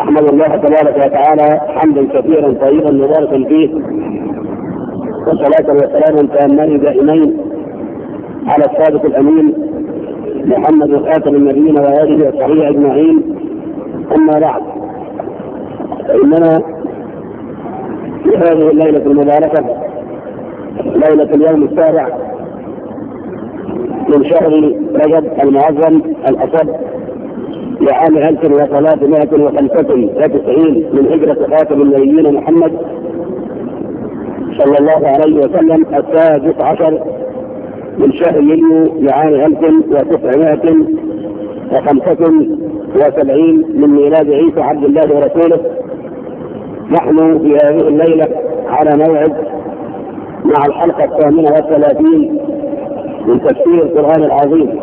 أحمد الله تبارك وتعالى حمدا كثيرا طيبا مباركا فيه. وصلاة وسلاما تامان دائمين على الصادق الأمين محمد خاتم النبيين وآله الصحيح أجمعين. أما بعد فإننا في هذه الليلة المباركة ليلة اليوم السابع من شهر رجب المعظم الاصب لعام 1395 من هجرة خاتم النبيين محمد صلى الله عليه وسلم السادس عشر من شهر يوليو لعام 1975 من ميلاد عيسى عبد الله ورسوله. نحن في هذه الليلة على موعد مع الحلقة الثامنة والثلاثين من تفسير القرآن العظيم.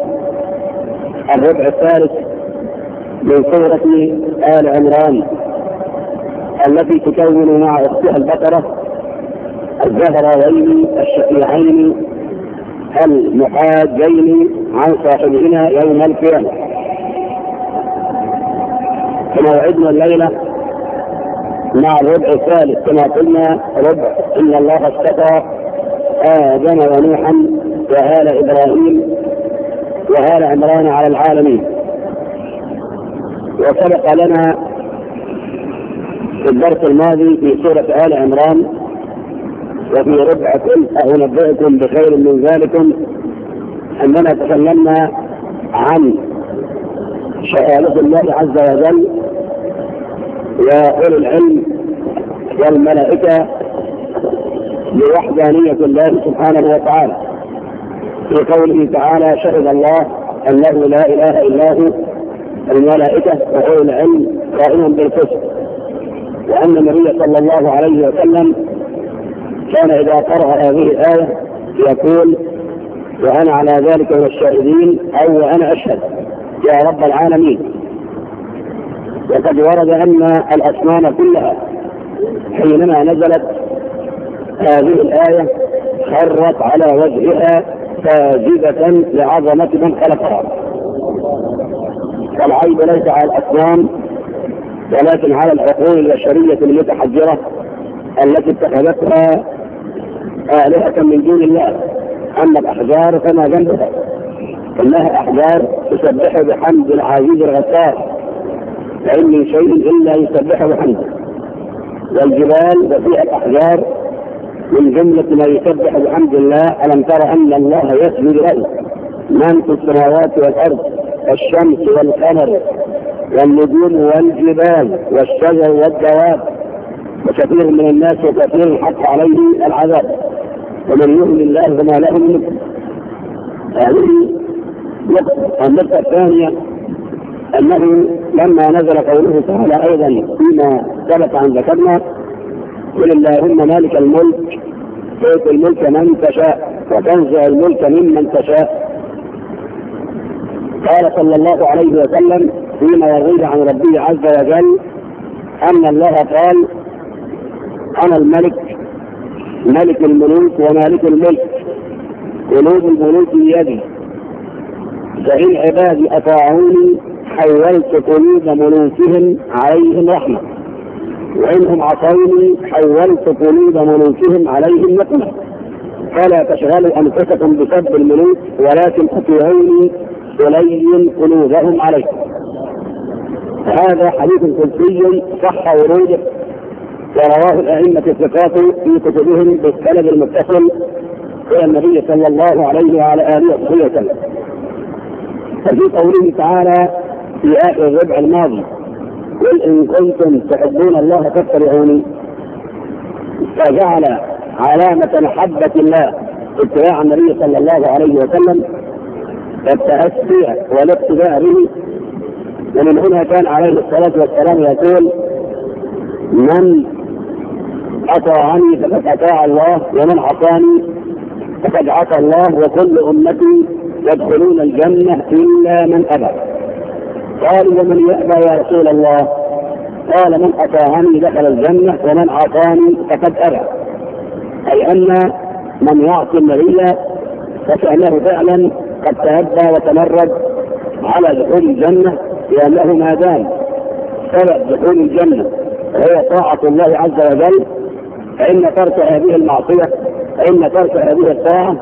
الربع الثالث من سورة آل عمران التي تكون مع أختها البقرة الزهراوين الشقيعين المحاجين عن صاحبهما يوم القيامة. موعدنا الليلة مع الربع الثالث كما قلنا ربع إن الله اصطفى آدم ونوحا وآل إبراهيم وآل عمران على العالمين. وسبق لنا في الدرس الماضي في سورة آل عمران وفي ربع أنبئكم بخير من ذلكم أننا تكلمنا عن شهادة الله عز وجل وأولي العلم والملائكة بوحدانية الله سبحانه وتعالى. في قوله تعالى شهد الله أنه لا إله إلا هو الملائكة وأولي العلم قائما بالقسط. وأن النبي صلى الله عليه وسلم كان إذا قرأ هذه الآية يقول وأنا على ذلك من الشاهدين أو وأنا أشهد. يا رب العالمين. وقد ورد أن الأسنان كلها حينما نزلت هذه الآية خرت على وجهها ساجدة لعظمة من خلقها. والعيب ليس على الاسلام ولكن على العقول البشرية المتحجرة التي اتخذتها آلهة من دون الله. أما الأحجار فما ذنبها إنها أحجار تسبح بحمد العزيز الغفار. لأن من شيء إلا يسبح بحمده. والجبال وفيها الأحجار من جملة ما يسبح بحمد الله. ألم تر أن الله يسجد له من في السماوات والأرض؟ والشمس والقمر والنجوم والجبال والشجر والدواب. وكثير من الناس وكثير حق عليه العذاب. ومن يؤمن الله فما له منه هذه النقطة الثانية أنه لما نزل قوله تعالى أيضا فيما ثبت عن ذكرنا قل اللهم مالك الملك تؤتي الملك من تشاء وتنزع الملك ممن تشاء. قال صلى الله عليه وسلم فيما يغيب عن ربه عز وجل أن الله قال أنا الملك ملك الملوك ومالك الملك قلوب الملوك بيدي. فإن عبادي أطاعوني حولت قلوب ملوكهم عليهم رحمة. وإنهم عصوني حولت قلوب ملوكهم عليهم نقمة. فلا تشغلوا أنفسكم بسب الملوك ولكن أطيعوني ولين قلوبهم عليه. هذا حديث قدسي صح وروده ورواه الأئمة الثقات في كتبهم بالسند المتصل إلى النبي صلى الله عليه وعلى آله وصحبه وسلم. ففي قوله تعالى في آخر الربع الماضي قل إن كنتم تحبون الله فاتبعوني فجعل علامة محبة الله اتباع النبي صلى الله عليه وسلم والتأسي والابتداء به. ومن هنا كان عليه الصلاة والسلام يقول من أطاعني فقد أطاع الله ومن عصاني فقد عصى الله وكل أمتي يدخلون الجنة إلا من أبى. قالوا ومن يأبى يا رسول الله؟ قال من أطاعني دخل الجنة ومن عصاني فقد أبى. أي أن من يعصي النبي فسأله فعلا قد تهدى وتمرد على دخول الجنة لأنه ما دام. سبب دخول الجنة وهو طاعة الله عز وجل. فإن ترك هذه المعصية فإن ترك هذه الطاعة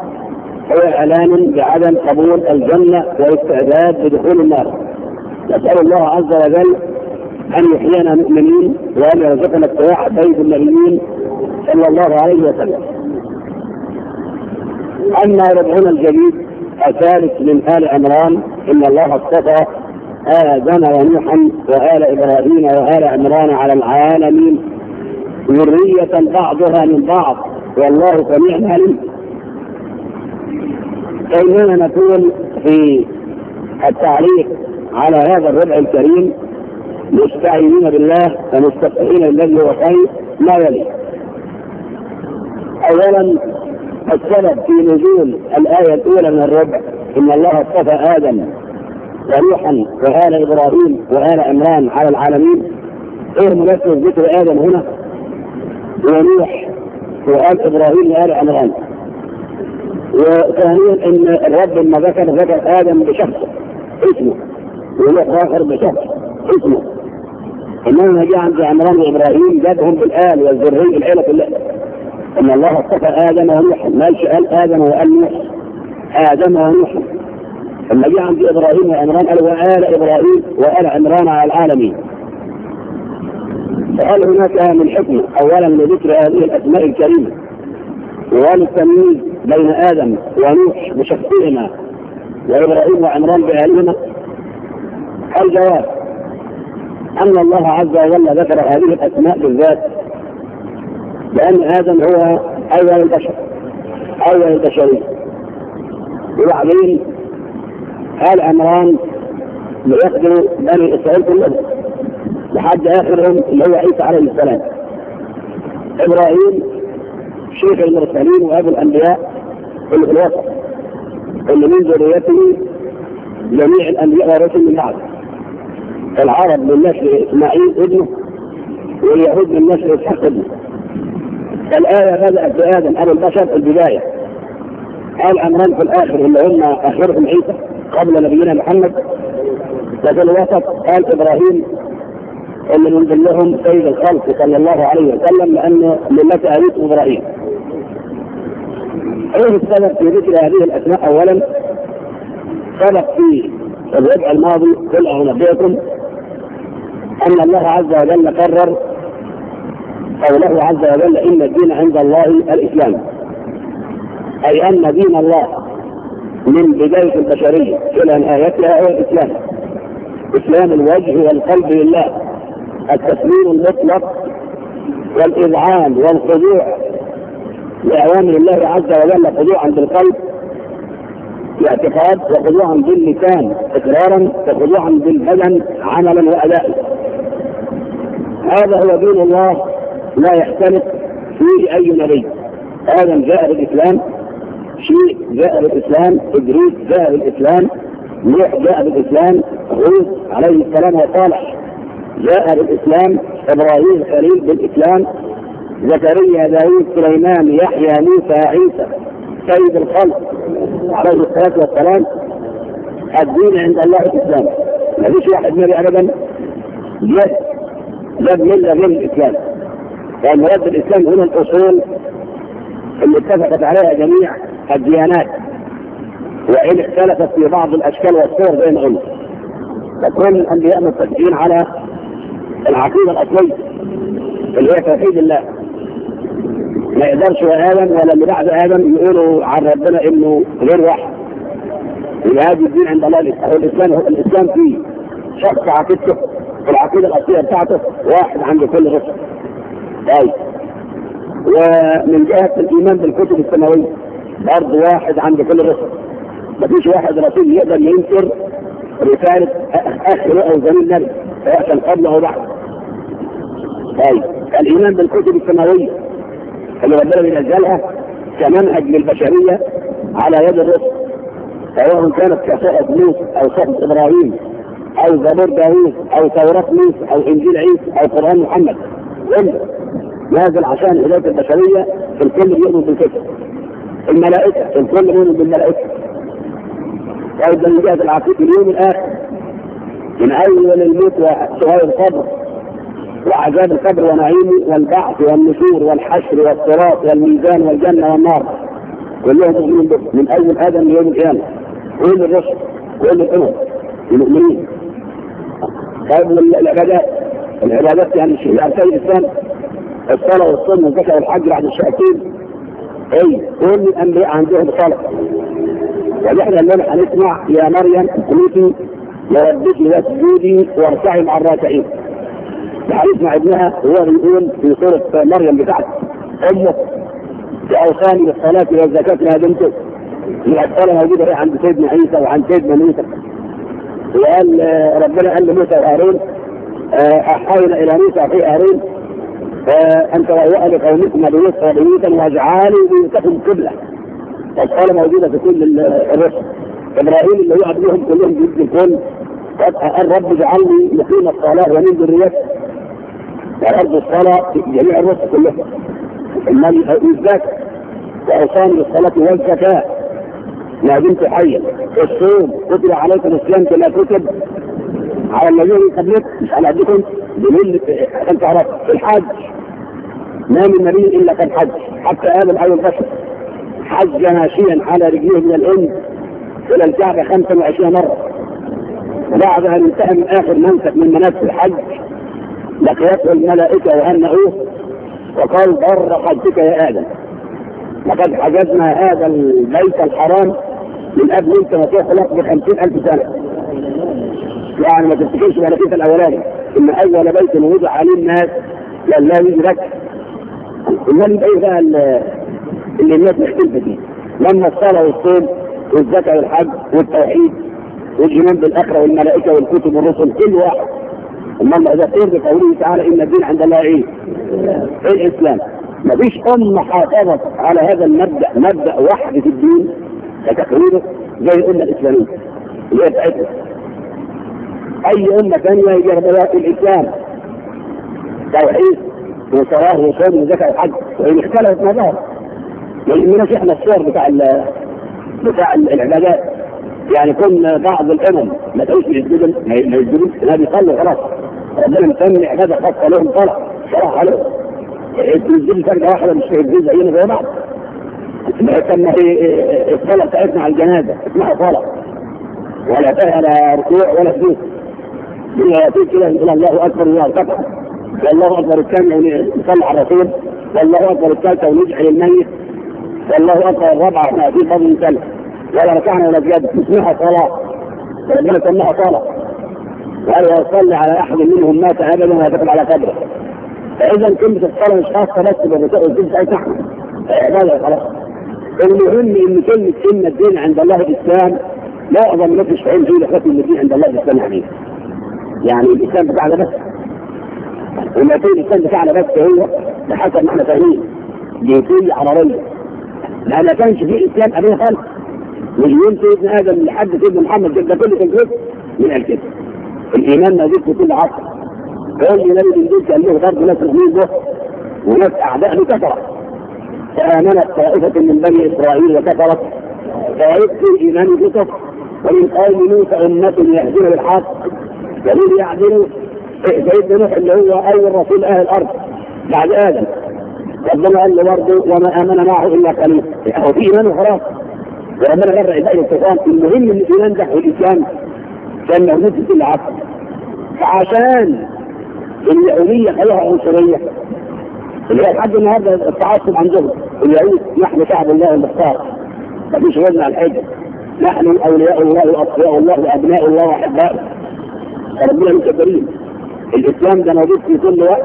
هو إعلان بعدم قبول الجنة والاستعداد لدخول النار. نسأل الله عز وجل أن يحيينا مؤمنين وأن يرزقنا اتباع سيد النبيين صلى الله عليه وسلم. أما ربعنا الجديد الثالث من آل عمران إن الله اصطفى آدم ونوحا وآل إبراهيم وآل عمران على العالمين ذرية بعضها من بعض والله سميع عليم. فإننا نقول في التعليق على هذا الربع الكريم مستعينين بالله ومستفتحين الذي هو خير ما يلي؟ اولا السبب في نزول الآية الأولى من الربع إن الله اصطفى آدم ونوحا وآل إبراهيم وآل عمران على العالمين. إيه مناسبة ذكر آدم هنا. ونوح وآل إبراهيم وآل عمران. وثانيا إن الرب لما ذكر ذكر آدم بشخصه اسمه. ونوح آخر بشخص. اسمه. إنما جاء عند عمران وإبراهيم جابهم بالآل والذرية العيلة كلها. أن الله اصطفى آدم ونوحا. ما قال آدم وقال نوح؟ آدم ونوح. لما جاء عند إبراهيم وعمران قال وآل إبراهيم وآل عمران على العالمين. فهل هناك من حكمة. اولا لذكر هذه الأسماء الكريمة. وللتمييز بين آدم ونوح بشخصهما وإبراهيم وعمران بآلهما الجواب أن الله عز وجل ذكر هذه الأسماء بالذات. لأن آدم هو أول البشر أول البشرية. وبعدين آل عمران ليقتلوا بني إسرائيل كلهم لحد آخرهم اللي هو عيسى عليه السلام. إبراهيم شيخ المرسلين وأبو الأنبياء اللي في الوسط اللي من ذريته جميع الأنبياء ورسل من بعد العرب من نسل إسماعيل ابنه واليهود من نسل إسحاق ابنه. الآية بدأت بآدم على البشر البداية. قال أمران في الآخر اللي هم آخرهم عيسى قبل نبينا محمد. وفي الوسط قال إبراهيم اللي ينزل لهم سيد الخلق صلى الله عليه وسلم لأنه لما أبيك إبراهيم. إيه السبب في ذكر هذه الأسماء اولا سبب في الربع الماضي كل انبئكم أن الله عز وجل قرر قوله عز وجل إن الدين عند الله الإسلام. أي أن دين الله من بداية البشرية إلى نهايتها هو الإسلام. إسلام الوجه والقلب لله. التسليم المطلق والإذعان والخضوع لأوامر الله عز وجل خضوعا بالقلب باعتقاد وخضوعا باللسان إقرارا وخضوعا بالبدن عملا وأداء. هذا هو دين الله. لا يختلف فيه أي نبي. آدم جاء بالإسلام شيء جاء بالإسلام إدريس جاء بالإسلام نوح جاء بالإسلام هود عليه السلام وصالح جاء بالإسلام إبراهيم خليل بالإسلام زكريا داوود سليمان يحيى موسى عيسى سيد الخلق عليه الصلاة والسلام. الدين عند الله الإسلام. ما فيش واحد نبي أبدا جد جد ملة غير الإسلام. لأن رد الإسلام هنا الأصول اللي اتفقت عليها جميع الديانات وإن اختلفت في بعض الأشكال والصور بينهن فكل الأنبياء متفقين على العقيدة الأصلية اللي هي توحيد الله. ما يقدرش آدم ولا اللي بعد آدم يقولوا عن ربنا إنه غير واحد. هذه الدين عند الله. الإسلام هو الإسلام فيه شخص عقيدته العقيدة الأصلية بتاعته واحد عند كل رسل. طيب ومن جهة الإيمان بالكتب السماوية برضه واحد عند كل رسول مفيش واحد رسول يقدر ينكر رسالة آخر أو زميل نبي سواء قبله أو طيب الإيمان بالكتب السماوية اللي ربنا بينزلها كمنهج للبشرية على يد الرسل سواء كانت كسائر موسى أو صحف إبراهيم أو زبور داوود أو توراة موسى أو إنجيل عيسى أو قرآن محمد. العلم. نازل عشان هدايه البشرية في الكل يؤمن بالفكر. الملائكة في الكل يؤمن بالملائكة. وأيضا من جهه العقيدة اليوم الآخر من أول الموت وسؤال القبر وعذاب القبر ونعيمه والبعث والنشور والحشر والصراط والميزان والجنة والنار كلهم مؤمنين به. من أول آدم ليوم القيامة. كل الرسل وين الأمم المؤمنين. طيب العبادات العبادات يعني شيء. يعني تلاقي الإنسان الصلاة والصوم والزكاة والحج بعد الشقتين أي كل الانبياء عندهم صلاه يعني إحنا اللي هنسمع يا مريم اقنوتي يا ربك لا تسجدي وارتعي مع الراكعين. هنسمع ابنها هو بيقول في سورة مريم بتاعته أمك باوصاني بالصلاة والزكاة يا بنتك من الصلاة موجودة عند سيدنا عيسى وعند سيدنا موسى. وقال ربنا قال لموسى وهارون احاول إلى موسى في هارون ان تروا لقومكم بمصر بيوتا واجعلوا بيوتكم قبلة. القولة موجودة في كل الرسل. إبراهيم اللي يقعد بيهم كلهم بيد الكون قال رب اجعلني مقيم الصلاة ومن ذريتي. وأرض الصلاة في جميع الرسل كلها. المال الزكاة واوصان للصلاه والزكاة. ما دمت حيا الصوم كتب عليك الصيام كما كتب. على الذين قبلك على احدكم بمن عشان تعرف. الحج. ما من نبي إلا كان حج. حتى آدم اول بشر حج ماشيا على رجليه من الام إلى الكعبة 25 مرة. وبعد ان انتهى من آخر منسك من مناسك الحج. لقيته الملائكة وهنئوه وقال بر حجك يا آدم. لقد حجزنا هذا البيت الحرام من قبل انت ما تخلق ب 50000 سنة. يعني ما تفتكرش ملكية الأولاني. إن أول بيت وضع عليه الناس لأن لا يجي لك إنما إيه بقى اللي الناس مختلفة فيه؟ لما الصلاة والصوم والزكاة والحج والتوحيد والإيمان بالآخرة والملائكة والكتب والرسل كل واحد. أما إذا قيل بقوله تعالى إن الدين عند الله إيه؟ الإسلام. ما فيش أمة حافظت على هذا المبدأ مبدأ واحد في الدين. كتقريره زي الأمة الإسلامية. اللي هي بتاعتنا. أي امه ثانية هي جهلات الاسلام توحيد وصلاة وصوم وزكاة وحج وإن اختلفت مذاهب ما يهمناش إحنا الصور بتاع بتاع العبادات. يعني كنا بعض الأمم ما تعيش يسجدوا ما يسجدوش لا بيصلوا خلاص. ربنا مسمي عباده خاصة لهم صلاة. صراحة لهم يسجدوا فرقه واحدة مش هيسجدوا زينا زي بعض. اسمها كان الصلاة بتاعتنا على الجنازة. اسمها صلاة. ولا فيها لا ركوع ولا سجود. ثم ياتي كده يقول الله أكبر ويرتفع والله أكبر الثانية يصلي يعني على الرسول. والله أكبر الثالثه ونجعل الميت والله أكبر الرابعه ما في فضل سنه ولا ركعنا ولا زيادة تسمعها صلاة. ربنا سماها صلاة. ولا يصلي على أحد منهم مات أبدا ولا تقل على قبره فإذا كلمه الصلاة مش خاصه بس بالرسول أي تحمل عباده خلاص. المهم إن كلمه سنة الدين عند الله الاسلام لا اظن ما تشفعون فيه لاخوتي المدين عند الله الاسلام عليه يعني الاسلام بتاعنا بس لما يكون الاسلام بتاعنا بس هو بحسب ما إحنا فاهمين جنسيه ما لا ما كانش في إسلام قبلها خالص. يوم سيدنا آدم لحد سيدنا محمد ده كله كان من الكذب الإيمان موجود في كل عصر. قال لي النبي بن جد قال له برضه ناس مؤمنين ده وناس أعداء بكثره فآمنت طائفة من بني إسرائيل وكفرت. فعرفت الإيمان بكفر. ومن قوم موسى أمة يهدون بالحق. دليل يعدل يعني سيدنا نوح اللي هو أول رسول أهل الأرض بعد آدم. ربنا قال له برضه وما آمن معه إلا قليل. هو في إيمان وخلاص. وربنا غير عباد الكفار المهم إن الإيمان ده الإسلام. كان موجود في كل فعشان اليهودية خلوها عنصرية. اللي هي لحد النهارده التعصب عندهم اليهود نحن شعب الله المختار. مفيش فيش غيرنا على الحجه نحن أولياء الله واصفياء الله وأبناء الله وأحباء. ربنا متكبرين الإسلام ده موجود في كل وقت.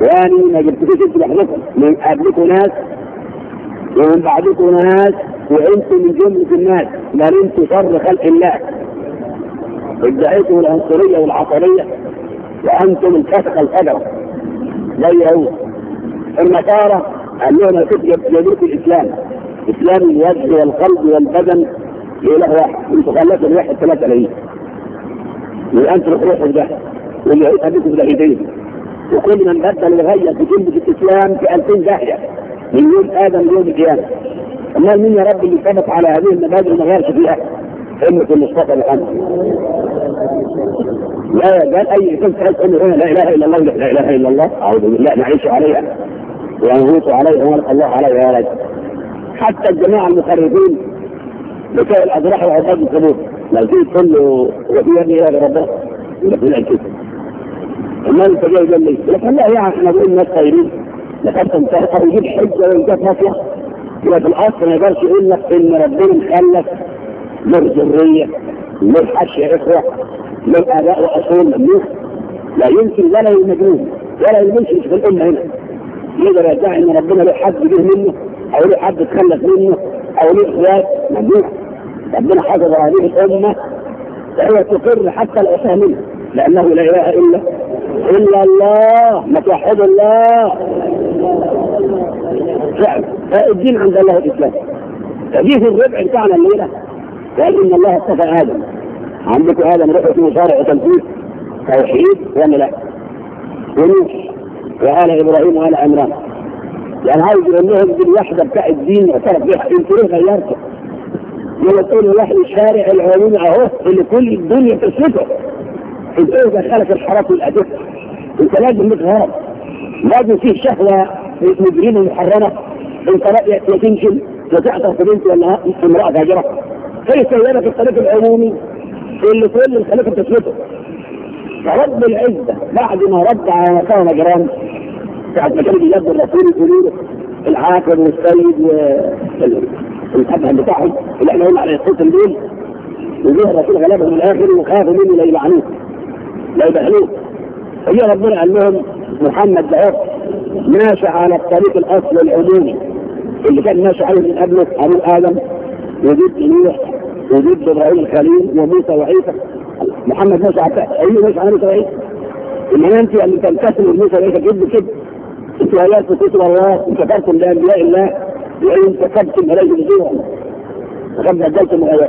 يعني ما جبتوش أنتوا لوحدكم من قبلكم ناس ومن بعدكم ناس وأنتم من جملة الناس. بل أنتم شر خلق الله. ادعيتم العنصرية والعصبية وأنتم الفسق الفجر. زي هو النصارى قال لهم يبتدئوا الإسلام. إسلام اليد والقلب والبدن اله واحد. أنتوا خلقتوا الواحد ثلاثة ليه وأنت الروح ده واللي بكم زاهدين وكل من بدل في كلمه الإسلام في 2000 داهية. من يوم آدم ليوم القيامة. أما مين يا رب اللي ثبت على هذه المبادئ وما غيرش فيها؟ أمة المصطفى محمد. لا قال أي كنت عايز ان هنا لا إله إلا الله لا إله إلا الله. أعوذ بالله نعيش عليها. ونغوص عليها ونلقى الله عليها يا حتى الجماعة المخرجين بتوع الأجراح وعباد القبور لو في فل وفي يدي هذا ربه يقول الكتب اما أنت جاي قال لي لكن لا يعني إحنا نقول الناس خيرين لقد انتهت أو يجيب حجة ويجيب هاتيه يبقى في الاصل ما يقدرش يقول لك إن ربنا خلق من ذرية من حش إخوة من آباء وأصول مملوك لا يمكن ولا المجنون ولا المنشئ في الأمة هنا. يقدر يدعي ان ربنا له حد جه منه أو له حد اتخلف منه أو له اخوات مملوك ربنا حفظ هذه الأمة فهي تقر حتى الأسامي لأنه لا إله الا إلا الله ما توحد الله نعم، فالدين عند الله الإسلام. فدي في الربع بتاعنا الليلة قال إن الله اتفى آدم. عندكم آدم رؤية اسمه شرع وتنفيذ توحيد ولا لا؟ ونوح وآل إبراهيم وآل عمران. يعني هاي بيقول لهم دي الوحدة بتاع الدين وتعرف إيه غيرته يقول واحد شارع العلوم أهو اللي كل الدنيا تسلكه إنت إيه دخلك الحراك والأدب؟ إنت لازم لك لازم فيه شهوة مجرمه محرمة. إنت لا تنشل وتحضر في بنت ولا امرأة فاجرة. في سيارة في الطريق العمومي؟ اللي كل الخليفة تسلطه فرب العزة بعد ما رد على مكان نجران بعد ما كان بيجد الرسول يقول العاقل والسيد المسبح بتاعهم اللي إحنا قلنا على الخلق دول وجوه الرسول غلبهم من الآخر وخافوا منه لا يلعنوه لا يبهلوه هي ربنا قال لهم محمد ده ماشي على الطريق الأصل العمومي اللي كان ماشي عليه من قبله أبو آدم وجد نوح وجد إبراهيم الخليل وموسى وعيسى. محمد ماشي على أيوه ماشي على موسى وعيسى إنما أنت اللي تنتسب لموسى وعيسى جد كده أنتوا آيات كتب الله وكفرتم بانبياء الله. وإن كتبتم إليهم دينا وقد من غيره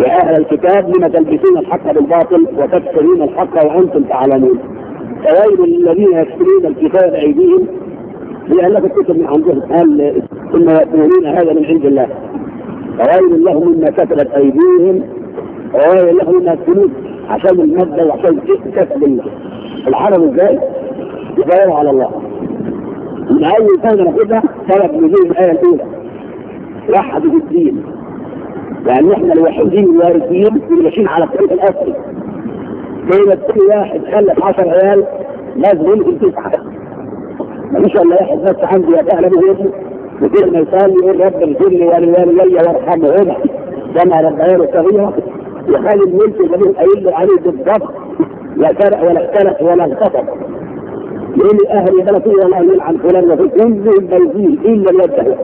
يا أهل الكتاب لما تلبسون الحق بالباطل وتكسرون الحق وأنتم تعلمون. فويل للذين يكتمون الكتاب بأيديهم لأنك الكتب من عندهم قال ثم يقولون هذا من عند الله. فويل لهم مما كتبت أيديهم وويل لهم مما كتبت عشان المادة وعشان كسب الحرم إزاي؟ يغيروا على الله. لأي إنسان كده ثلاث نزول الآية الأولى. واحد في الدين. لأن إحنا الوحيدين الواردين اللي ماشيين على الطريق الأصلي. زي ما تقول واحد خلف 10 عيال لازم ينزل تسعة. مفيش إلا واحد بس يا يتألم ابنه وكل ما يسألني يقول رب اغفر لي ولوالدي وارحمهما. كما ربياني صغيرة وخلي الملك اللي قايل له عليه بالضبط. لا سرق ولا اختلف ولا انخفض لأهل بلده لا يلعن فلان وفي كل البيزيه إلا يده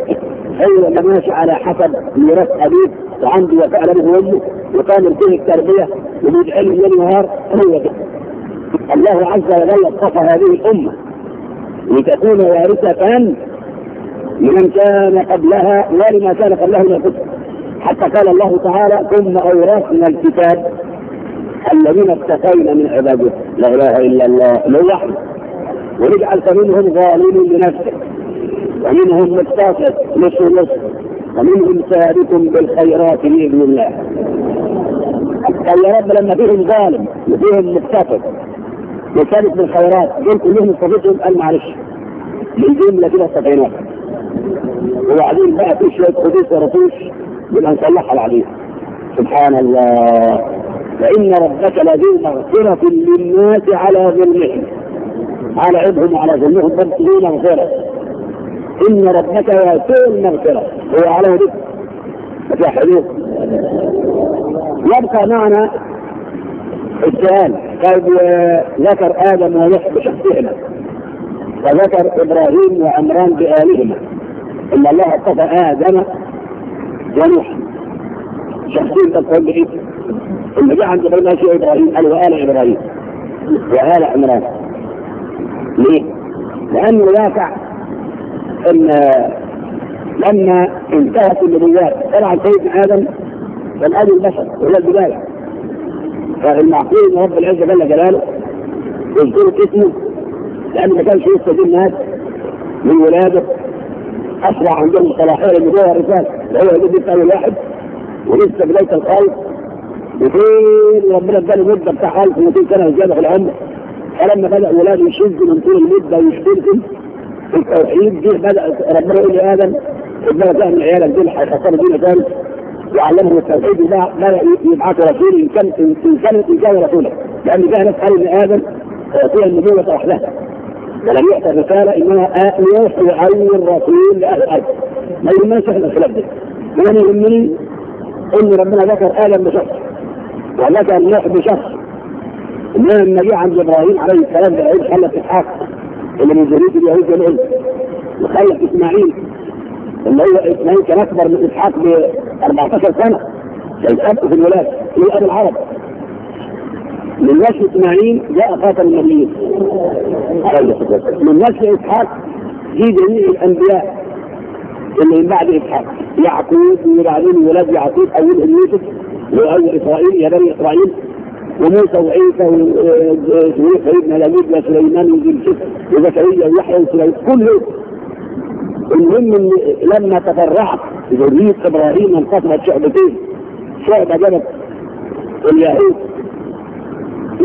أيوة أنا ماشي على حسب ميراث أبيه وعنده وفاء هو أمه وكان فيه التربية وبيدعي له ليل نهار هو ده الله عز وجل اصطفى هذه الأمة. لتكون وارثة لمن كان قبلها ولما كان قبلها من الكتب حتى قال الله تعالى ثم أورثنا الكتاب الذين اتقينا من عباده. لا إله إلا الله. لوحده ونجعل فمنهم ظالم لنفسه ومنهم متاخر نصف نصف ومنهم سابق بالخيرات بإذن الله. قال يا رب لما فيهم ظالم وفيهم متفق وسابق بالخيرات. دول كلهم استفدتهم قال معلش للجمله كده استفعناها وبعدين بقى في شوية حدوث ورطوش يبقى نصلحها بعدين سبحان الله. فان ربك لذو مغفرة للناس على ظلمهم. على عبهم وعلى ذنوبهم فابتغوا مغفرة. إن ربك يأتون المغفرة هو على ذكر في حديث يبقى معنا السؤال. قد ذكر آدم ونوح بشخصهما. وذكر إبراهيم وعمران بآلهما. إن الله اتفى آدم ونوح. شخصين تقول بإيه؟ اللي جاء عند بينها شيء إبراهيم. قال وآل إبراهيم. وآل عمران. ليه؟ لأن الواقع أن لما انتهت النبوات طلع سيدنا آدم كان آدم البشر وهو البداية فالمعقول أن رب العزة جل جلاله يذكر اسمه لأن ما كانش لسه دي الناس من ولاده أسرع عندهم صلاحية للنبوة اللي هو يجيب الثاني الواحد ولسه بداية الخلق وفين ربنا اداله مدة بتاع خالص 200 سنة وزيادة في العمر. فلما بدأ ولاد يشد من طول المدة ويشدكم في التوحيد دي بدأ ربنا يقول لادم ربنا فهم عيالك دول هيخسروا دين ثاني وعلمهم التوحيد وده بدا يبعث رسول إن كان إن كان إن كان رسولا. لأن جه ناس قالوا ان آدم فيها النبوة وحدها. ولم يؤتى الرسالة انما يوصي اول رسول لأهل الأرض. ما يهمناش إحنا الخلاف ده. ولم يهمني إن ربنا ذكر آدم بشخص. وذكر نوح بشخص. ان النبي عن إبراهيم عليه السلام بالعيد خلف اسحاق اللي من ذريه اليهود والعلم وخلف إسماعيل. اللي هو إسماعيل كان أكبر من إسحاق ب 14 سنة. كان في الولاد من ابو العرب. من نسل إسماعيل جاء خاتم النبيين. من نسل إسحاق جه جميع الأنبياء. اللي من بعد إسحاق. يعقوب وبعدين ولاد يعقوب أولهم يوسف وأول إسرائيل يا بني إسرائيل. وموسى وعيسى وسيدنا لبيد وسليمان وزكريا ويحيى وسليمان. كله المهم إن لما تفرعت ذرية إبراهيم انقسمت شعبتين شعبة جابت اليهود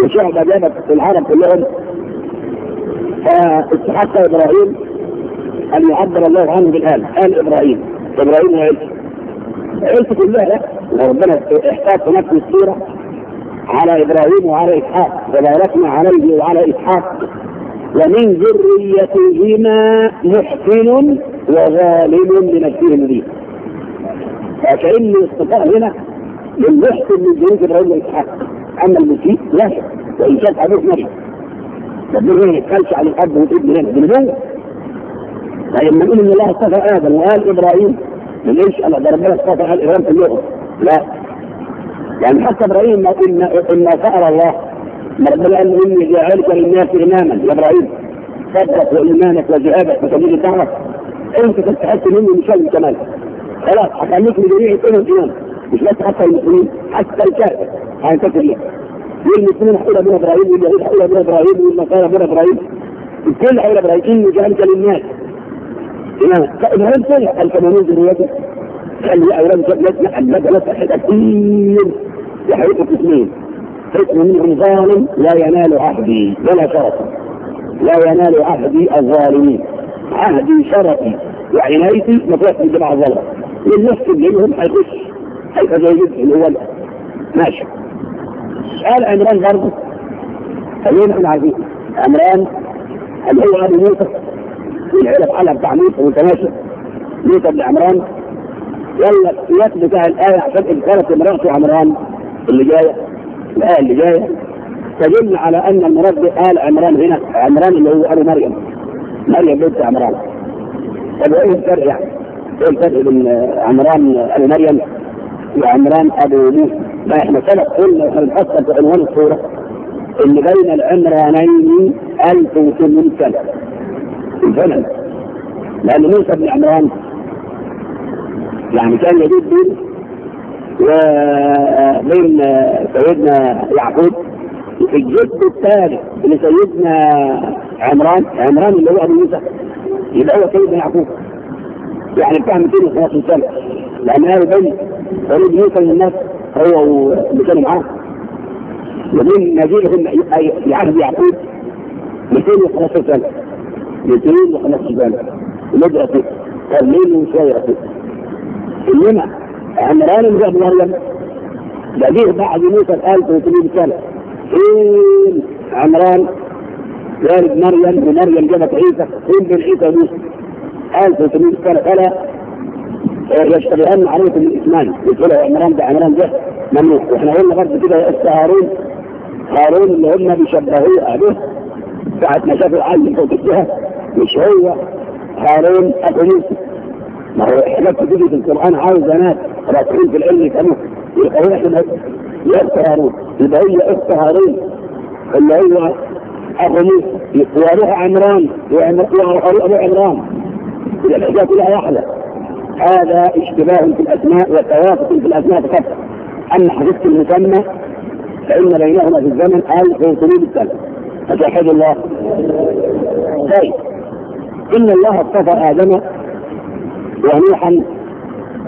وشعبة جابت العرب كلهم فاستحق إبراهيم أن يعبر الله عنه بالآل آل إبراهيم. إبراهيم وعيسى. عيسى كلها لا ربنا احتاج تنفذ السورة على إبراهيم وعلى إسحاق وباركنا عليه وعلى إسحاق. ومن ذريتهما محسن وظالم لنفسه مبين فكأن الاصطفاء هنا للمحسن من ذرية إبراهيم وإسحاق. أما المسيء لا شك وإن كان ابوه مريم فالذرية ما يتقالش على الاب والابن هنا بالنبوة ما نقول ان الله اصطفى آدم وقال إبراهيم ما إيش؟ الله ده ربنا اصطفى آدم في اللغة لا. يعني حتى إبراهيم ان ان سأل الله. ربنا قال اني جعلك للناس اماما يا إبراهيم صدق وإيمانك وجهادك وسبيل الدعوة. أنت تستحق مني مشان كمان خلاص هخليك مديري كلهم امام مش بس حتى المسلمين حتى الكافر. هينتفع لك والمسلمين حول ابن إبراهيم واليهود حول ابن إبراهيم والنصارى ابن إبراهيم؟ الكل حول إبراهيم اني جاعلك للناس. اماما فابراهيم طلع قال كما من خلي أولاد يجمع المدرسة مساحه كثير يحرقه قسمين قسم منهم ظالم لا ينال عهدي ولا شرطي لا ينال عهدي الظالمين. عهدي شرفي. يعني وعنايتي مفروض من جماعة الظلم للنفس اللي منهم هيخش هيبقى زي اللي هو ماشي. قال عمران برضه. خلينا إحنا عارفين عمران اللي هو أبو موسى؟ في العيله على بتاع موسى وانت ماشي موسى بن عمران. يلا السياق بتاع الآية عشان إن كانت امراه عمران اللي جاية الآية اللي جاية تدل على أن المراد آل عمران هنا عمران اللي هو أبو مريم مريم بنت عمران طب إيه الفرق يعني؟ إيه الفرق بين عمران أبو مريم وعمران أبو موسى؟ ما إحنا سبق قلنا هنفصل في عنوان الصورة إن بين العمرانين 1800 سنة سنه لأن موسى بن عمران يعني كان يزيد بن وبين سيدنا يعقوب في الجد الثالث لسيدنا عمران عمران اللي هو أبو موسى يبقى هو سيدنا يعقوب. يعني بتاع 250 سنة. لأن هذا بين طريق يوسف للناس هو اللي كانوا معاه وبين نجيلهم لعهد يعقوب 212 سنة. 212 سنة. مدرسه ترميم وشايره انما عمران بن مريم بديه بعد موسى الآن 300 سنه فين عمران والد مريم ومريم جابت عيسى فين بين عيسى وموسى 1300 سنه فلا يشتبهن عليكم الإسلام. يقولوا عمران ده عمران ده ممنوع. وإحنا قلنا برضه كده يا هارون. هارون اللي هم بيشبهوه عليه ساعة ما شافوا العالم فوق مش هو. هارون أبو يوسف. ما هو حاجات بتيجي في القرآن عاوز ناس راسخين في العلم كمان. يقول إحنا يا هارون يبقى هي اخت هارون اللي هو اخو موسى وروح عمران. وروح عمران. الحجاب كلها واحدة. هذا اشتباه في الأسماء وتوافق في الأسماء فقط. أما حديث المسمى فإن بينهما في الزمن أو في سنين السنة فتوحيد الله. طيب. إن الله اصطفى آدم ونوحا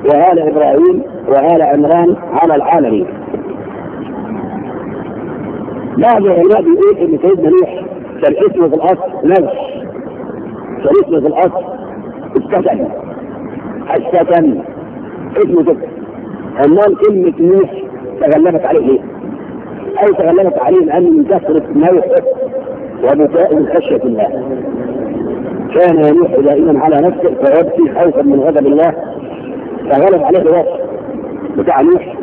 وآل إبراهيم وآل عمران على العالمين. بعض العلماء بيقول ان سيدنا نوح كان اسمه في الأصل نجش. كان اسمه في الأصل السكن. السكن. اسمه كده امال كلمة نوح تغلبت عليه. ليه؟ اي تغلبت عليه لأن من كثره نوح وبكاء من خشية الله. كان يلوح دائما على نفسه فيبكي خوفا من غضب الله. فغلب عليه الوصف بتاع نوح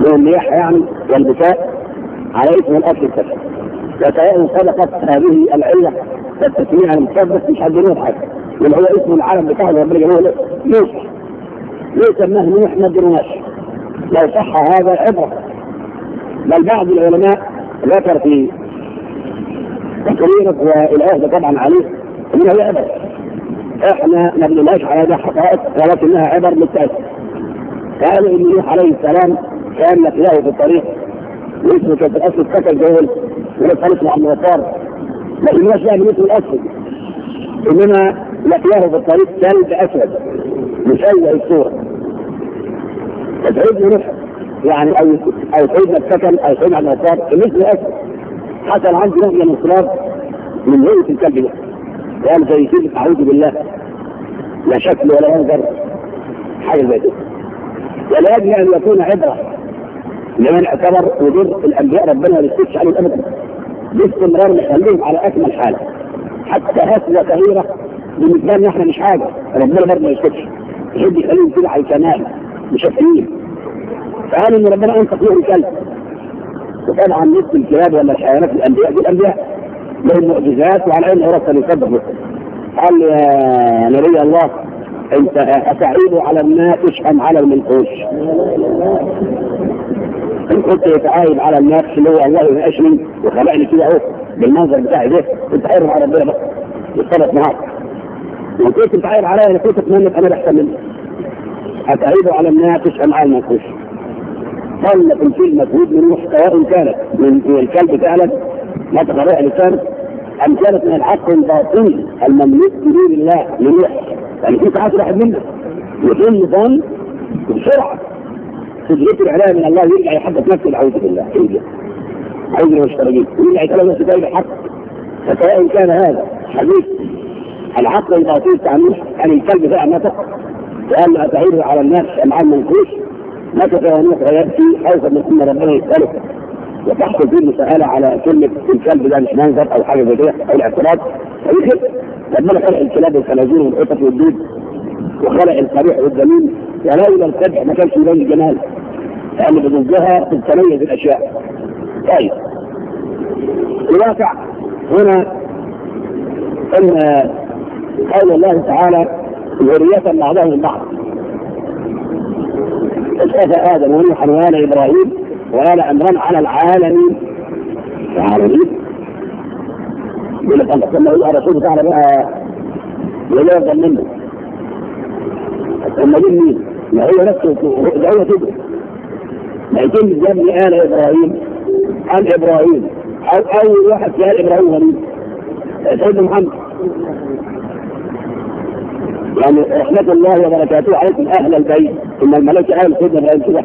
من النياحه يعني والبكاء على اسم الاصل الكسل وكأن صدقت هذه العلة التسميه المثبت مش عايزين نضحك اللي هو اسم العالم بتاعه ربنا جابوه نوح. ليه سماه نوح ما ادريناش لو صح هذا عبره بل بعض العلماء ذكر في تقريره والعهد طبعا عليه. هي هي عبر إحنا ما بنقولهاش على ده حقائق ولكنها عبر للتأسف قالوا إن نوح عليه السلام كان لقياه في الطريق. يسلك في الاسد قتل جهل ولسه هنسمع عن الغفار ما مش يعني مثل الاسد إنما لقياه في الطريق كان أسود مشوه الصورة. فسعيد نوح يعني أو أو سيدنا السكن أو سيدنا على الغفار مثل اسد حصل عندي نوع من الاضطراب من هيئة الكلب. ده قال زي كده أعوذ بالله. لا شكل ولا منظر حاجة زي كده ولا يجب أن يكون عبرة لمن اعتبر وجود الأنبياء ربنا ما بيسكتش عليهم ابدا باستمرار نخليهم على أكمل حاله حتى هفوه كبيره بالنسبة لنا إحنا مش حاجة. ربنا برضه ما يستش يحب يخليهم كده على الكمال. مش مشفين فقال إن ربنا أنفق لهم كلب. عن نفس الكلاب ولا الحيوانات الأنبياء. دي الأنبياء. للمعجزات وعلى أن اردت ان يصدق قال يا نبي الله أنت اتعيب على الناقش ام على المنقوش؟ إن كنت اتعايب على الناقش اللي هو الله يناقشني وخلقني كده أهو بالمنظر بتاعي ده كنت عاير على ربنا بقى يتصرف معاك لو كنت متعاير عليا أنا كنت أتمنى أنا أحسن منك اتعيب على الناقش ام على المنقوش؟ قال لكم في المجهود من محتوى كانت من الكلب فعلا مطلع عليه لسان أن كانت من الحق الباطني المملك بدون الله لنوح. يعني في ساعات واحد منه. يقول نظام بسرعة. تجريت العلاية من الله يرجع يحدث نفسه. العوذ بالله. يرجع عوذة المشتركين يرجع يكلم نفسه دائما حق فسواء كان هذا حديث العقل الباطني بتاع نوح الكلب فعلا ما وقال له أتعيد على الناس امعان منكوش المنكوش مكث يا نوح ويبكي؟ خوفا ان ان ربنا يسأله وتحصل فيه مساءله على كلمة الكلب ده مش منظر أو حاجة زي كده أو الاعتراض. فيخر لما أنا خلق الكلاب والخنازير والقطط والدود وخلق القريح والذميم يا يعني لولا القبح ما كانش يبان الجمال. لأن بضدها تتميز الاشياء طيب. الواقع هنا أن قول الله تعالى ذرية بعضهم من بعض. آدم ونوحا وأنا إبراهيم ولا امرا على العالمين العالمين يقول لك أنت لما يقول الرسول تعالى بقى ولا ظننا الامين مين؟ ما هو نفسه ده هو كده ما يتم ذنبي أنا إبراهيم. عن إبراهيم. أو اول واحد قال آل إبراهيم غريب سيدنا محمد. يعني رحمة الله وبركاته عليكم أهل البيت. إن الملائكة أهل سيدنا إبراهيم كده.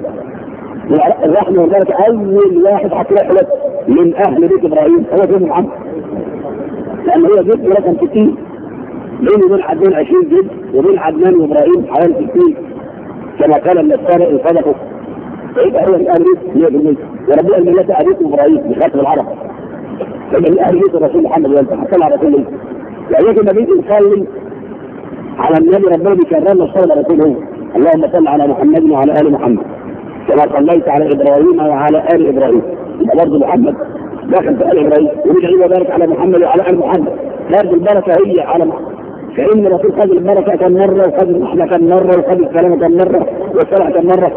الرحمه والبركه أول واحد هتروح لك من أهل بيت إبراهيم. هو بيت محمد. لأن هو بيت رقم 60 بيني وبين عدنان 20 جد وبين عدنان وابراهيم حوالي 60 كما قال النساري ان صدقوا فيبقى هو من أهل بيت 100% وربنا الملك ابيت إبراهيم بخاتم العرب. فمن أهل بيت الرسول محمد وانت حصل على رسول يعني الله يعني لما بيجي نصلي على النبي ربنا بيكرمنا الصلاه على رسول الله اللهم صل على محمد وعلى آل محمد. كما صليت على إبراهيم وعلى آل إبراهيم. يبقى برضه محمد. داخل في آل إبراهيم. ومن بارك على محمد وعلى آل محمد. برضه البركة هي على محمد فإن الرسول خد البركة كم مرة وخد الرحمه كم مرة وخد السلامه كم مرة والصلاة كم مرة.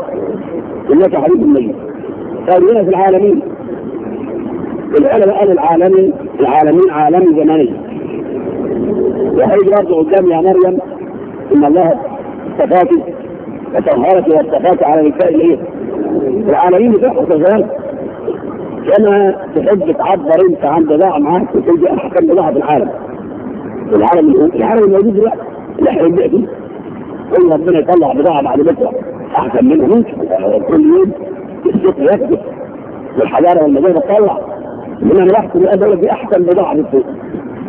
انك حبيب النبي. طيب هنا في العالمين. العالم قال العالمي العالمين عالمي زماني وهيجي برضه قدام يا مريم. إن الله صفاتي وتظهرت وارتفعت على نساء الايه؟ العالمين بتحفظ الغير كما تحب تعبر أنت عن معاك وتجي حكم لها في العالم. العالم العالم الموجود دلوقتي. اللي إحنا بنبيع فيه كل ربنا يطلع بضاعة بعد بكرة. أحسن منهم كل يوم السوق يكتب والحضاره والمدينة تطلع. من أنا بحكم الادب دي أحسن بضاعة في السوق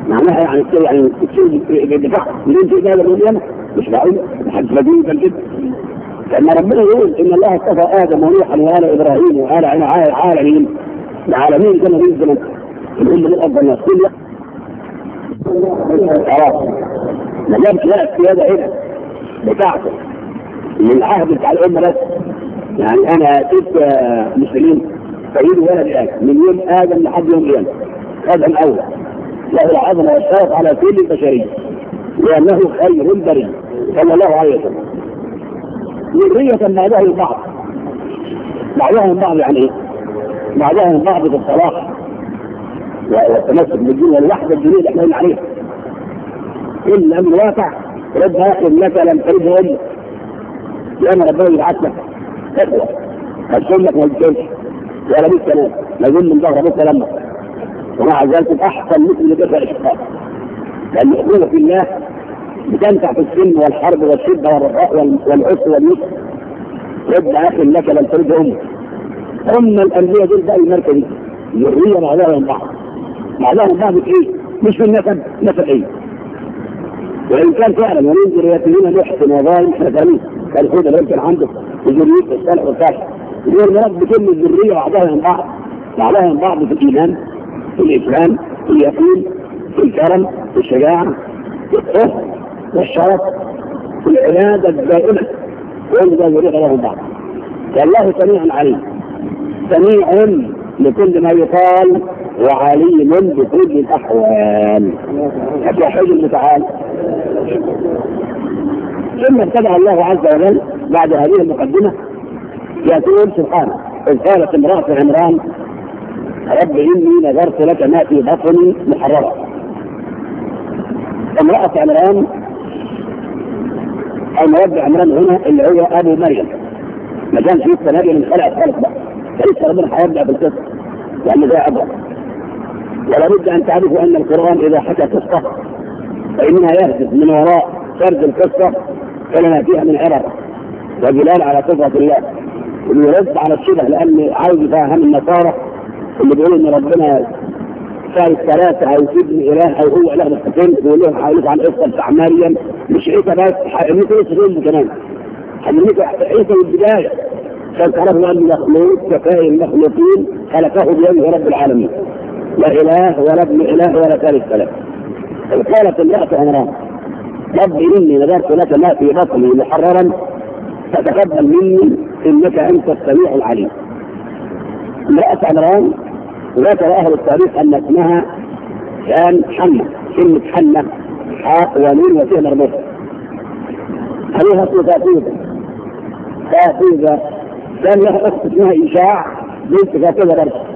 معناها يعني يعني الدفاع من شيء هذا اليوم مش معقول. حد بديهي جدا لأن ربنا يقول إن الله اصطفى آدم ونوحا وآل إبراهيم وآل عالمين. العالمين كما في الزمن. كل من أفضل الناس كل خلاص. ما جابش لا السيادة هنا بتاعته. من عهد بتاع الأمة بس. يعني أنا ست مسلمين. فقير ولد آدم من يوم آدم لحد يوم القيامة. هذا الأول. الله العظم والشرف على كل البشريه لأنه خير بريء صلى الله عليه وسلم. ذرية له البعض. بعضها البعض يعني إيه؟ بعضها البعض بالصلاح والتمسك بالدين والوحدة الجديده إحنا قلنا عليها إن لم الواقع ردها إنك لم تردها إلا لأن ربنا يبعث لك. تقوى. هتقول لك ما تجيش ولا بيت كلام لا من ظهر بيت كلامك ومع ذلك أحسن مثل دفع الشقاء لأن الاخوه في الله بتنفع في السلم والحرب والشدة والعسر واليسر رد اخ لك لم ترد أمك. اما الانديه دول بقى المركزي. الهويه بعضها من بعض بعضها من بعض إيه؟ مش في النسب نسب إيه؟ وإن كان فعلا ومن ذريتهما محسن وظالم إحنا كان خد الرب كان عنده وذريته الصالح والفاسد غير مراد بكل الذريه بعضها من بعض. بعضها من بعض في الإيمان. الإسلام واليقين الكرم والشجاعة الخوف والشرف العبادة الدائمة وإذا يريد له بعض. والله سميع عليم. سميع لكل ما يقال وعليم بكل الأحوال. التوحيد المتعال؟ ثم ابتدع الله عز وجل بعد هذه المقدمة يقول سبحانه إذ قالت امرأة عمران رب إني نذرت لك ما في بطني محررا امرأة عمران المرد عمران هنا اللي هو أبو مريم. ما كان في السنة من خلع خلق بقى. فلسه ربنا هيرجع بالقصة لأن يعني ده أبرك ولا بد أن تعرفوا أن القرآن إذا حكى قصة فإنها يهدف من وراء سرد القصة فلنا فيها من عرب. ودلال على صفة الله. ويرد على الشبه لأن عاوز يفهم النصارى. اللي بيقول إن ربنا شهر ثلاثة هيسيبني إله أو هو إله مستقيم بيقول لهم حاولت عن عيسى بتاع مريم مش عيسى بس حيرميك عيسى غيره كمان. حيرميك عيسى من البداية. عشان تعرفوا أن المخلوق كفاء المخلوقين خلقه بيوم رب العالمين. لا إله ولا ابن إله ولا ثالث ثلاث قالت امرأة عمران رب إني نذرت لك ما في بطني محررا فتقبل مني إنك أنت السميع العليم. امرأة عمران ذكر أهل التاريخ أن اسمها كان حنة كلمة حنة حاء ونون وفيها مرموزة عليها اسم فاتوزة فاتوزة كان لها أخت اسمها إشاع بنت فاتوزة برضه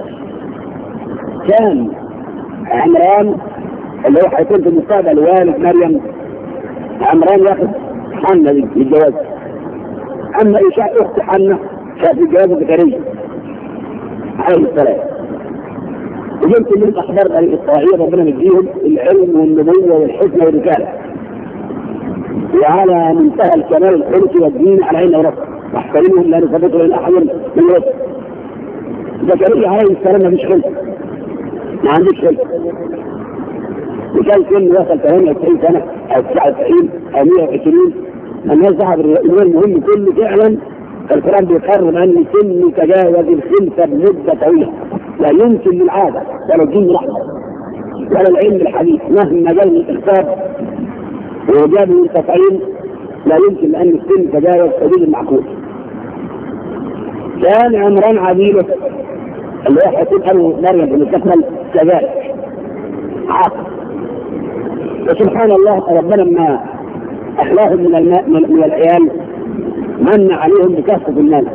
كان عمران اللي هو حيكون في المستقبل والد مريم. عمران ياخذ حنة للجواز. أما إشاع أخت حنة كانت الجواز زكريا عين ثلاث ويمكن من احبار بني ربنا مديهم العلم والنبوة والحكمة والرسالة. وعلى منتهى الكمال الخلقي والدين على عين وراسه واحترمهم لا نثبته إلى أحد من ورثه زكريا عليه السلام ما فيش خلق. ما عندوش خلق. وكان كل وصل 98 سنة أو 99 أو 120 الناس ذهب الامر المهم كله فعلا القرآن بيقرر أن سن تجاوز الخمسة بمدة طويلة. لا يمكن للعادة ولا الدين رحمة. ولا العلم الحديث. مهما جاء من الإحساب وإيجاد من التفعيل لا يمكن لأن السن تجاوز حدود المعقول. كان عمران عديلا اللي هو حسين أبو مريم بن المستقبل كذلك عاقل. وسبحان الله ربنا ما أحلاهم من الماء من العيال. من عليهم بكافة المال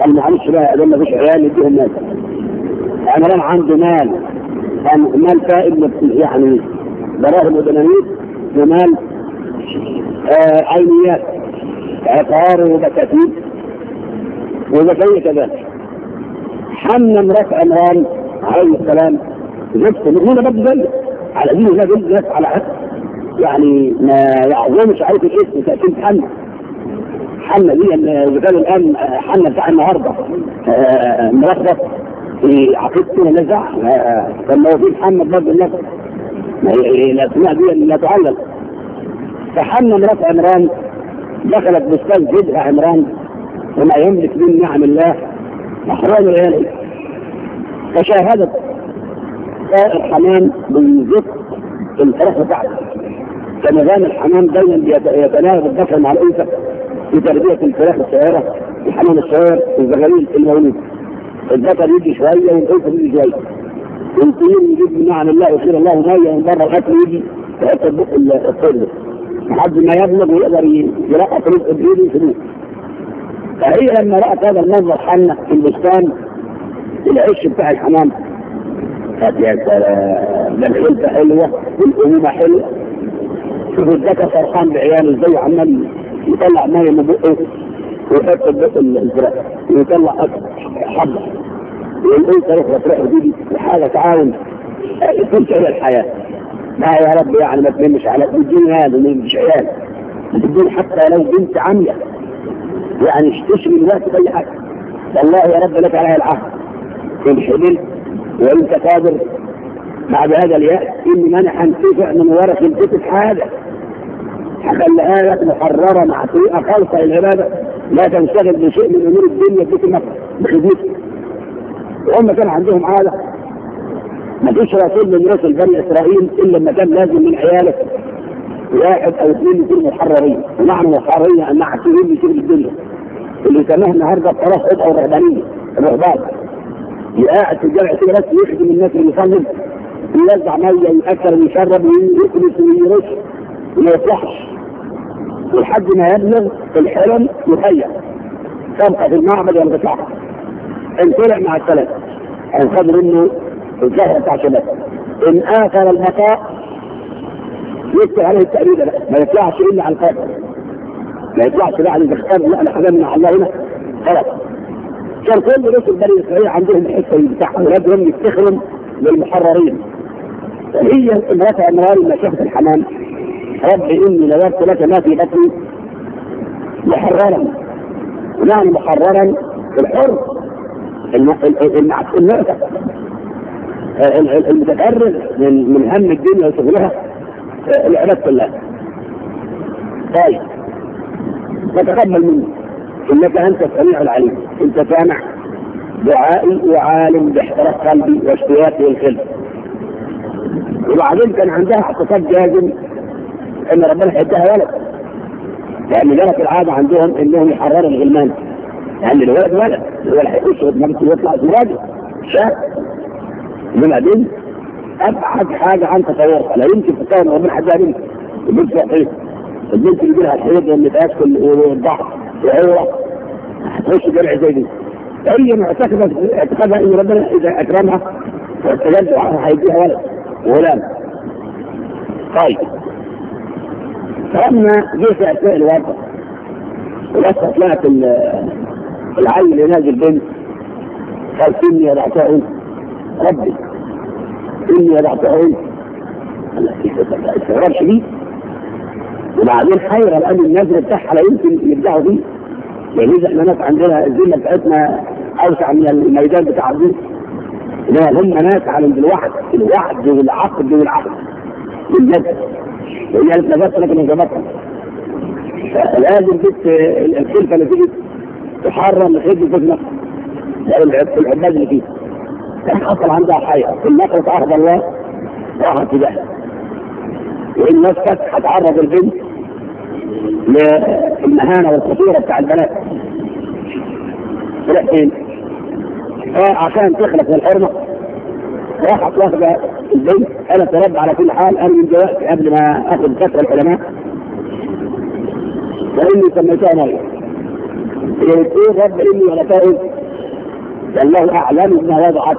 قال معلش بقى يا ما فيش عيال يديهم يعني مال أنا يعني عندي مال. مال فائد يعني دراهم ودنانير بمال آه عينيات عقار وبكاتيب وزكية كذلك. حمنا امرأة أمهان عليه السلام نفسه هنا برضه ذلك على دين الله جبت على حد يعني ما يعظمش عليك الاسم تأكيد حنا حمله دي اللي قالوا الآن آه، حمله بتاع النهارده آه، ملخبط في عقيدتنا نزع آه، كان ما هو في محمد ما هي الاسماء دي لا تعلق فحنا مرات عمران دخلت بستان جدها عمران وما يملك من نعم الله أحرام العيال. فشاهدت الحمام بزفت الفرس بتاعته كنظام الحمام دايما يتناوب الذكر مع الأنثى. لتربيه الفراخ الصغيره الحمام الصغير الزغاليل المولود الذكر يجي شوية والأنثى يجي شوية. الطين يجيب من نعم الله يصير الله ميه من بره يجي؟ يحط بق الطفل لحد ما يبلغ ويقدر يلقى رزق بايده فلوس. فهي لما رأت هذا المنظر حنة في البستان العش بتاع الحمام. قالت يا سلام ده الحلفة حلوة والأمومة حلوة. شوف الذكر فرحان بعياله إزاي عمال يطلع ميه من بقه ويحط البق الفراخ ويطلع حبة. والانثى الاخرى تروح وتيجي الحاجة تعاون. إيه تمشي إلى الحياة. لا يا رب يعني ما تنمش على الدين هذا مش عيال الدين حتى لو بنت عمية. يعني تشغل الوقت بأي حاجة. والله يا رب لك عليها العهد. إن حملت وانت قادر بعد هذا اليأس إني منحا تفع من ورث البيت هذا. فالآية محررة معصية خالصة للعبادة لا تنشغل بشيء من أمور الدنيا باسمك بحدوثك وهم كان عندهم عادة. ما فيش رسول من رسل بني إسرائيل إلا لما كان لازم من عيالك واحد أو اثنين يكونوا محررين. ومعنى محررين أن عاكسين بشغل الدنيا. اللي سماه النهارده بطرف أو رهبانية الرهبان. يقعد في الجامع كده بس يخدم الناس اللي يصلي ويوزع مية ويأكل ويشرب ويكنس ويرش ما يصحش لحد ما يبلغ الحلم يخير تبقى في المعبد ولا تطلع. إن طلع مع الثلاث. ان خد منه الزهر بتاع شباب. إن اخر البقاء يكتب عليه التأبيد ما يطلعش إلا على القاتل ما يطلعش بقى على الزخار لا لا حاجة من الله هنا. خلاص. كان كل رسل البني إسرائيل عندهم الحته دي بتاع اولادهم يفتخروا للمحررين. هي امراه عمران اللي شافت الحمام. رب اني لذات لك ما في بطني محررا. يعني محررا الحر المعتق المتفرغ من من هم الدنيا وشغلها. العباد كلها. طيب. نتقبل منه إنك أنت السميع العليم. أنت سامع دعائي وعالم باحتراق قلبي واشتياقي الخلف وبعدين كان عندها اعتقاد جازم أن ربنا حدها ولد. لأن جرت العادة عندهم إنهم يحرروا الغلمان. لأن الولد ولد. الولد يشرب ممكن يطلع زواج شاب. إنما دي أبعد حاجة عن تطورها لا يمكن تتصور ربنا هيديها بنت البنت صحيح البنت اللي جالها الحيض واللي تاكل والضعف وهو هتخش جرع زي دي. أي معتقدة اعتقادها إن ربنا إذا أكرمها واستجاب دعاها هيديها ولد. غلام طيب. فلما في اثناء الوضع ولسه طلعت العيل اللي نازل بنت قال إني وضعتها انت ربي إني وضعتها انت ما استغربش بيه وبعدين خير الآن النزل بتاعها لا يمكن يبدعوا بيه. يعني إذا إحنا ناس عندنا الذله بتاعتنا أوسع من الميدان بتاع البيت لا هم ناس على الوحد الوحد والعقد والعقد والنزل ويقال لك من جمعك الان بيت آه، الشركة اللي تيجي تحرم الحج في نفسها العباد اللي فيه. كان حصل عندها حياه في النقص عهد الله راحت تجاهها. وإن نفسك هتعرض البنت للمهانة والخطيره بتاع البنات. فين؟ آه، فعشان تخلق من الحرمه راحت واخده إزاي أنا اترد على كل حال أنا من دلوقتي قبل ما اخد كثره العلماء. فإني سميتها مريم يقول رب إني ولا فائز والله أعلم بما وضعت.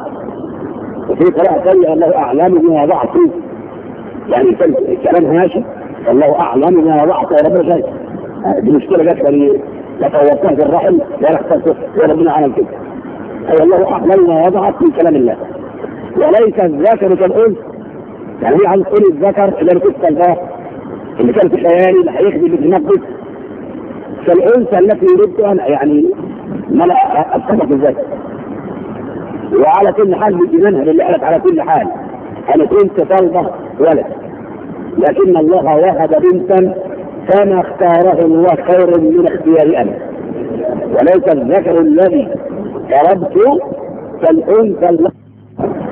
وفي قراءة ثانية الله أعلم بما وضعت. فيه يعني الكلام ماشي والله أعلم بما وضعت يا ربنا شايف دي مشكلة جت لي لا فوتها في الرحم ولا اخترت وربنا عمل كده أي الله أعلم بما وضعت في كلام الله. وليس الذكر كالأنثى. يعني إيه عايز الذكر اللي كنت الله. اللي كان في خيالي اللي هيخدم بتنفس كالانثى التي يردها يعني يعني ملا أتفق الذكر وعلى كل حال بجنانها اللي قالت على كل حال. أنا كنت طالبه ولد. لكن الله وهب بنتا فما اختاره الله خير من اختياري أنا. وليس الذكر الذي ضربت كالأنثى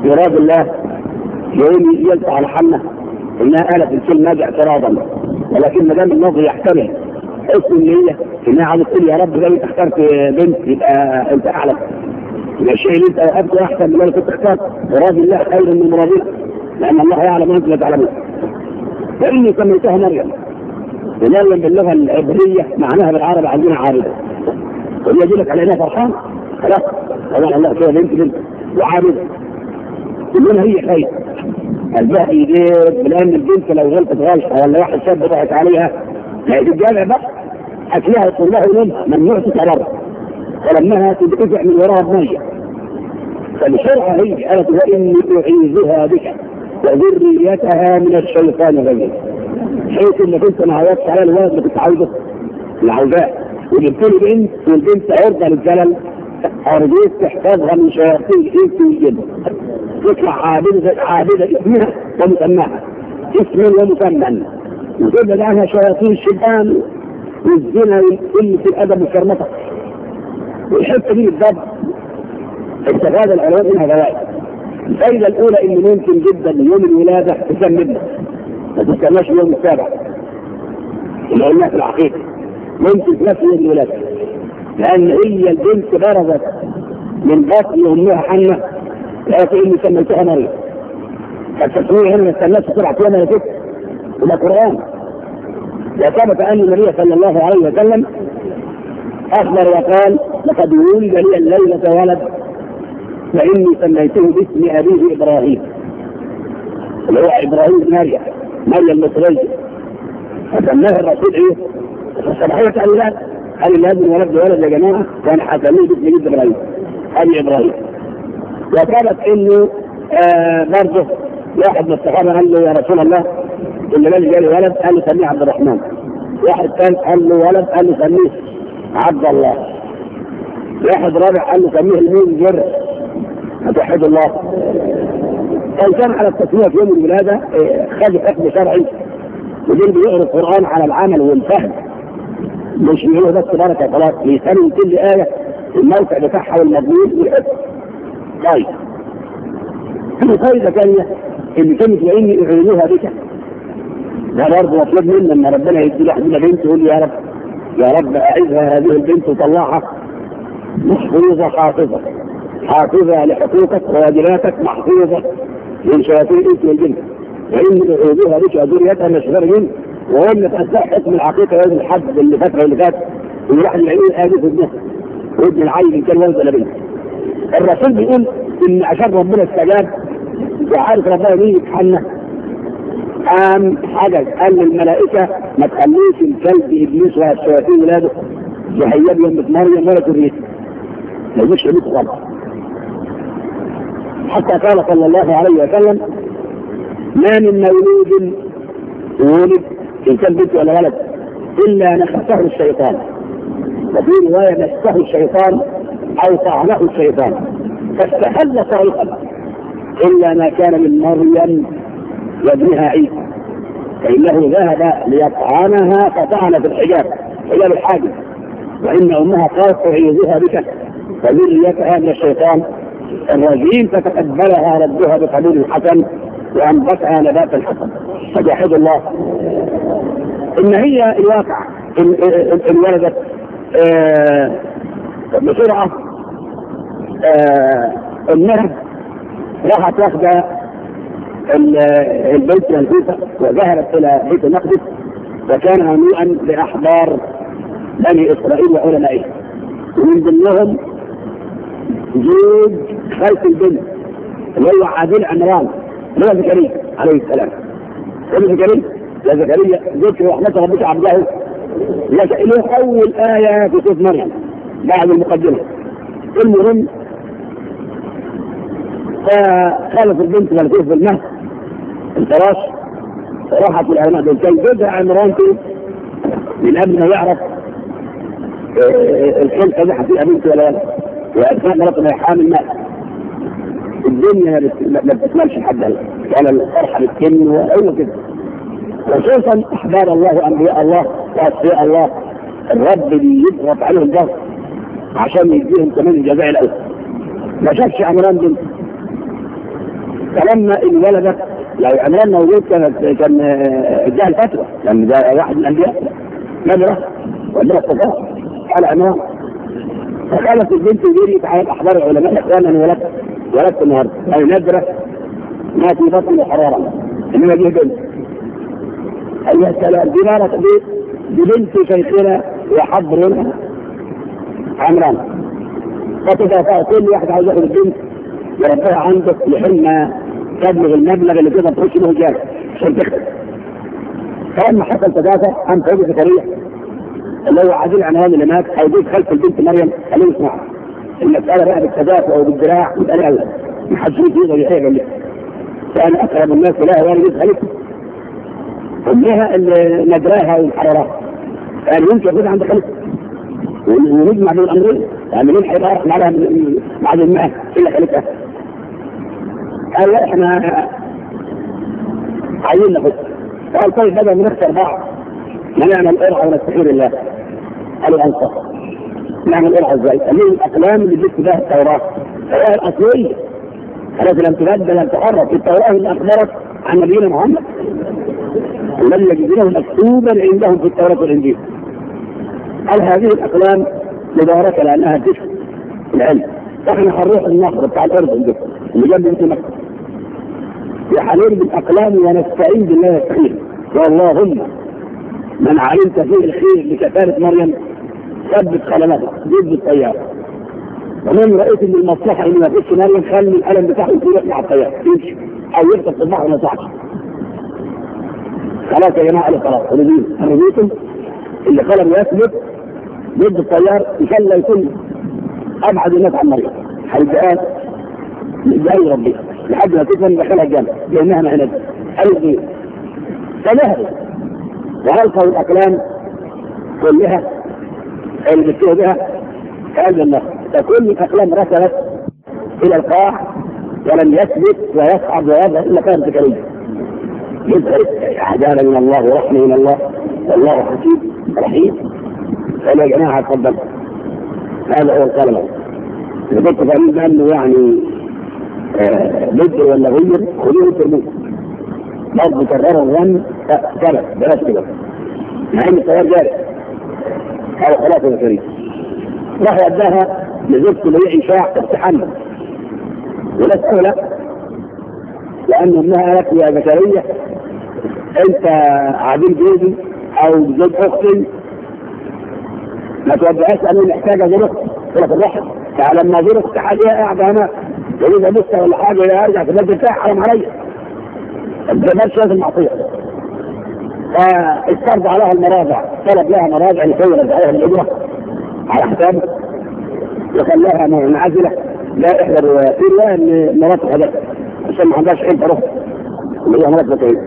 يراد الله يقول يلقى على حنة إنها قالت الكلمة ناجي اعتراضا ولكن ما دام النظر يحتمل حسن النية إنها عايزة تقول يا رب لو انت اخترت بنت يبقى أنت أعلى. يبقى الشيء اللي أنت أبقى أحسن من اللي كنت اخترت مراد الله خير من مراضيك لأن الله يعلم وانت لا تعلمون. فإني سميتها مريم. ومريم باللغة العبرية معناها بالعربي عندنا عارضة. ويجي لك على انها فرحان. خلاص. طبعا الله كده بنت بنت وعارضه كلنا هي خير. الباقي لأن البنت لو غلطت غلطه ولا واحد شاب ضحك عليها لقيت الجامع بقى. أكلها وطلها لونها ممنوع تتعرض ولمها تدفع من وراها بنيه فالشرعه هي قالت واني اعيذها بك. وذريتها من الشيطان الرجيم حيث انك انت ما عوضتش على الولد اللي كنت عاوزه اللي عاوزاه وجبت له بنت والبنت عرضة للزلل عرضيه تحفظها من شياطين انت والجن يطلع عابدة عابدة اسمها ومسماها اسم ومسمى. يدل لها شياطين الشيطان والزنا وقلة الأدب والشرمطة والحتة دي بالضبط استفاد العلماء منها فوائد. الفائدة الأولى ان ممكن جدا يوم الولادة تسمى ما تسماش اليوم السابع. العلماء في العقيدة ممكن تنسى يوم الولادة. لأن هي البنت برزت من بطن أمها حنة لقيت إني كملتها مريض التسويع هنا الناس تسرع فيها ما يفوت إلى قرآن. لا ثبت ان النبي صلى الله عليه وسلم أخبر وقال لقد ولد لي الليلة ولد فإني سميته باسم أبيه إبراهيم. اللي هو إبراهيم بن مريم مريم المصريه فسماها الرسول إيه؟ صلاحيه الاولاد قال ابن ولد ولد يا جماعة كان حسميه باسم إبراهيم أبي إبراهيم. وكانت انه آه برضه واحد من الصحابة قال له يا رسول الله اللي مالي جالي ولد قال له سميه عبد الرحمن. واحد كان قال له ولد قال له سميه عبد الله. واحد رابع قال له سميه المنذر هتوحد الله. لو كان على التسمية في يوم الولادة آه، خد حكم شرعي. ودول بيقروا القرآن على العمل والفهم. مش بيقولوا بس بركه خلاص بيسالوا كل آية الموقع بتاعها والمضمون والحكم طيب في فائدة ثانية إن كانت يعني أعينها بك. ده برضه مطلوب منا أن ربنا يدي لي حبيبه بنت يقول لي يا رب يا رب اعزها هذه البنت وطلعها محفوظة حافظة. حافظة لحقوقك وواجباتك محفوظة من شياطين الإنس والجن. وان اعوذها بك وذريتها من أشرار الجن. وقلنا في اثناء حكم العقيقه يوم الحد اللي فات اللي فات. الواحد العيون قاعد في ابنها وابن العيل ان كان ولد ولا بنت الرسول بيقول إن عشان ربنا استجاب وعارف ربنا ليه يتحنى. قام حجز قال للملائكة ما تخليش الكلب إبليس وهالشياطين ولاده. يهيب يمة مريم ولا ذريتها ما يجيش عليك خالص. حتى قال صلى الله عليه وسلم ما من مولود ولد في كلب ولا ولد إلا نخسه الشيطان. وفي رواية نخسه الشيطان أو له الشيطان. فاستحل طريقا. إلا ما كان من مريم وابنها عيسى. فإنه ذهب ليطعنها فطعن في الحجاب. حجاب الحاجب. وإن أمها قالت أعيذها بك فذريتها من الشيطان. الرجيم فتقبلها ربها بقبول حسن وأنبتها نبات الحسن. فجاحد الله. إن هي الواقع. إن, ولدت آه، بسرعة آه راح راحت واخدة البيت ينفوسة وذهبت إلى بيت المقدس وكان هنيئا لأحبار بني إسرائيل وعلمائهم ومن ضمنهم جود خلف البنت اللي هو عادل عمران هو زكريا عليه السلام. ابن زكريا يا زكريا ذكر رحمة ربك عبده. له أول آية في سورة مريم. بعض المقدمة. المهم فقالت البنت ملفوفه إيه في المهد؟ الفراش راحت العلماء بالكي جدها عمران من قبل ما يعرف آه، الحلقة دي هتبقى بنت ولا لا. وأثناء ما ربنا يحامل الدنيا ما بتكملش حد ولا الفرحة بتكمل ولا كده خصوصا احبار الله وأنبياء الله وأصفياء الله. الرب بيضغط عليهم ضغط. عشان يديهم كمان الجزاء الأول ما شافش عمران بنت فلما انولدت لو عمران موجود كان كان آه، اداها الفتوى. لأن ده واحد من الأنبياء نادرة ولا استطاع قال عمران فقالت البنت دي في حياه احبار العلماء اخوانا أنا ولدت ولدت النهارده. اي نادرة ما في بطن الحرارة. إنما دي بنت. ايها السلام دي مالك دي؟ دي بنت شيخنا وحضرنا. عمران. فتدافع كل واحد عايز ياخد البنت يربيها عندك لحين تبلغ المبلغ اللي تقدر تخش له جاز عشان تخدم فاما حصل التدافع قام سيدنا زكريا. اللي هو عزيز عن هذا اللي مات هيجيب خلف البنت مريم قال له اسمع المساله بقى بالتدافع وبالدراع مساله اولى ما حدش يقدر يحيل ولا فانا أقرب الناس لها وأنا جيت خلف أمها اللي نجراها وحررها. قال يمكن ياخدها عند خلفه. ونجمع بين دول الامرين يعني ليه الحوار مع مع جماعة الا خلفها قال لا إحنا عايزين نخش قال طيب بدل ما نخسر بعض ما نعمل قرعه ونستحيل الله قالوا انصح نعمل قرعه إزاي؟ قال لي الاقلام اللي جبت بها التوراه التوراه الاصليه التي لم تبدل لم تحرك التوراه اللي اخبرت عن نبينا محمد الذي يجدونه مكتوبا عندهم في التوراه والانجيل هل هذه الأقلام مباركة لأنها دفء العلم؟ إحنا هنروح النهر بتاع الاردن ده اللي جنب بيت مكه يحلون بالأقلام ونستعين بالله الخير. واللهم من علمت فيه الخير لكفاله مريم ثبت قلمها ضد الطياره ومن رأيت إن المصلحة ان ما فيش مريم خلي القلم بتاعه يروح مع الطيارة. يمشي أو يكتب في وما يصحش خلاص يا جماعة خلاص هنزيد هنزيدكم اللي قلم يثبت جد الطيار يخلى يكون أبعد الناس عن مريم حيبقى جاي ربي. لحد ما تفهم داخلها الجنه لانها معنى إيه؟ فنهر وهلقوا الأقلام كلها اللي بتسوي بها. قال الناس فكل الأقلام رسلت إلى القاع ولم يثبت ويصعد ويذهب إلا كانت كريمه يدعي عداله من الله ورحمة من الله. والله حكيم. رحيم. فلجناها تفضل هذا هو القلم البيت فريد انه يعني آه، بدر ولا غير خلوه ترموه برضه كرر الرمي ثبت بلاش كده مع ان التيار جاري. هذا خلاص يا فريد راح وداها لزوجته اللي هي اشاع تتحمل ولا تقول لأن امها قالت يا زكريا أنت عبيد جوزي أو زوج أختي ما توجهاش أنا محتاجه تقول لك الرحم فلما ظروف حاجة قاعد أنا يريد ابص ولا حاجة ولا أرجع في البلد بتاعي حرام عليا الجمال لازم المعصيه فاسترضع آه، لها المراجع. طلب لها مراجع لكي عليها الأجرة. على حسابه وخلاها منعزله لا احضر في رواية إن مراته حضرت عشان ما عندهاش حلم تروح. اللي هي مراته بتعيد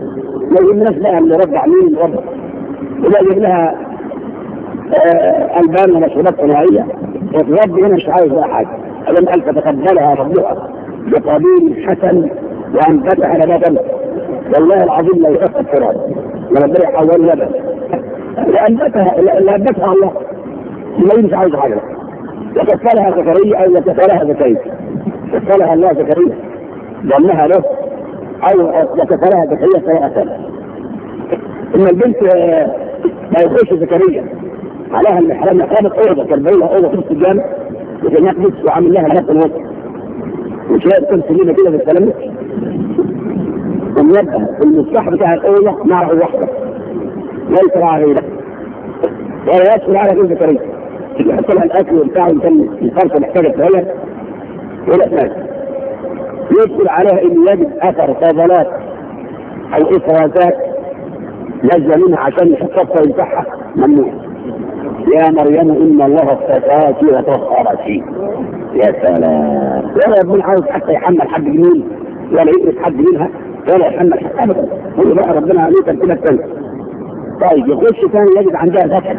لا يهمناش بقى اللي رجع مين ربع ولا يجيب لها البان مسؤولات صناعية الرب هنا مش عايز أي حاجة. الم قال فتقبلها ربها بقبيل حسن وانبتها لبدا والله العظيم لو شق التراب. وربنا يحول لبن لانبتها لانبتها الله. اللي مش عايز حاجة. وكفلها زكريا أو وكفلها زكريا. كفلها الله زكريا. لأنها له. أو وكفلها زكريا سيئة. إن البنت ما يخش زكريا. عليها ان المحراب كانت اوضه كان باين أوضة في السجان وكان يحدث وعامل لها نفس الوقت. وشايف كم سنين كده بالكلام ده. ومنبه المفتاح بتاع الأوضة معه وحده ليس مع غيره ولا يدخل على جزء طريق يحط لها الأكل وبتاع وكان الفرصة محتاجة يقول ولا ماشي يدخل عليها إن يجد أثر فضلات أو إفرازات لازم منها عشان يحطها ويمسحها ممنوع. يا مريم إن الله افتتاك وطهرك. يا سلام. ولا يكون عاوز حتى يحمل حد جميل ولا يدرس حد منها. ولا يحمل حد أبدا. كل بقى ربنا عليه تمثيلك تاني طيب يخش ثاني يجد عندها ذكر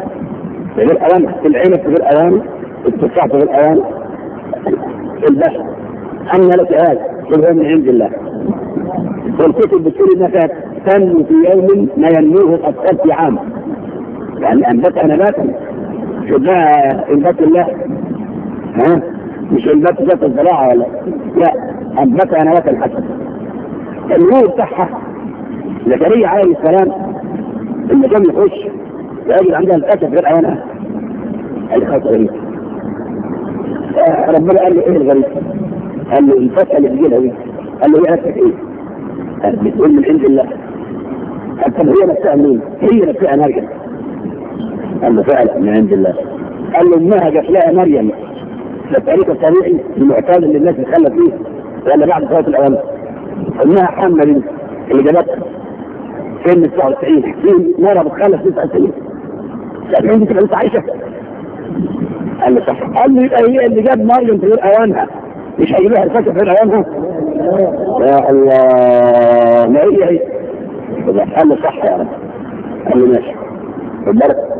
غير في العين غير الام التفاح غير الام البشر ان لك هذا. قل من عند الله. والكتب بتقول انك تنمو في يوم ما ينموه قد تلقي عام. لأن انبت نباتا. ده إنبات الله. ها؟ مش إنبات ذات الزراعة ولا؟ لا انبتها نبات الحسن النور بتاعها زكريا عليه السلام. اللي كان يخش يجد عندها للاسف غير لي خلاص غريب ربنا قال له إيه الغريب؟ قال له الفتحه اللي بتجي لها دي قال له إيه؟ هاتك إيه؟ بتقول من عند الله. طب هي نفسها منين؟ هي نفسها نرجع قال له فعلا من عند الله. قال له انها جت لها مريم؟ ده الطريق الطبيعي المعتاد اللي الناس بتخلف فيه. ولا بعد صلاة الاوامر انها حمل بنت اللي جابتها؟ سن 99 فين؟ مره بتخلف سنين. 70 دي تبقى لسه عايشه قال له صح. قال له يبقى هي اللي جاب مريم في غير اوانها مش هيجيبها الفاكهة في غير اوانها يا الله. ما هي هي؟ قال له صح يا رب. قال له ماشي. خد بالك.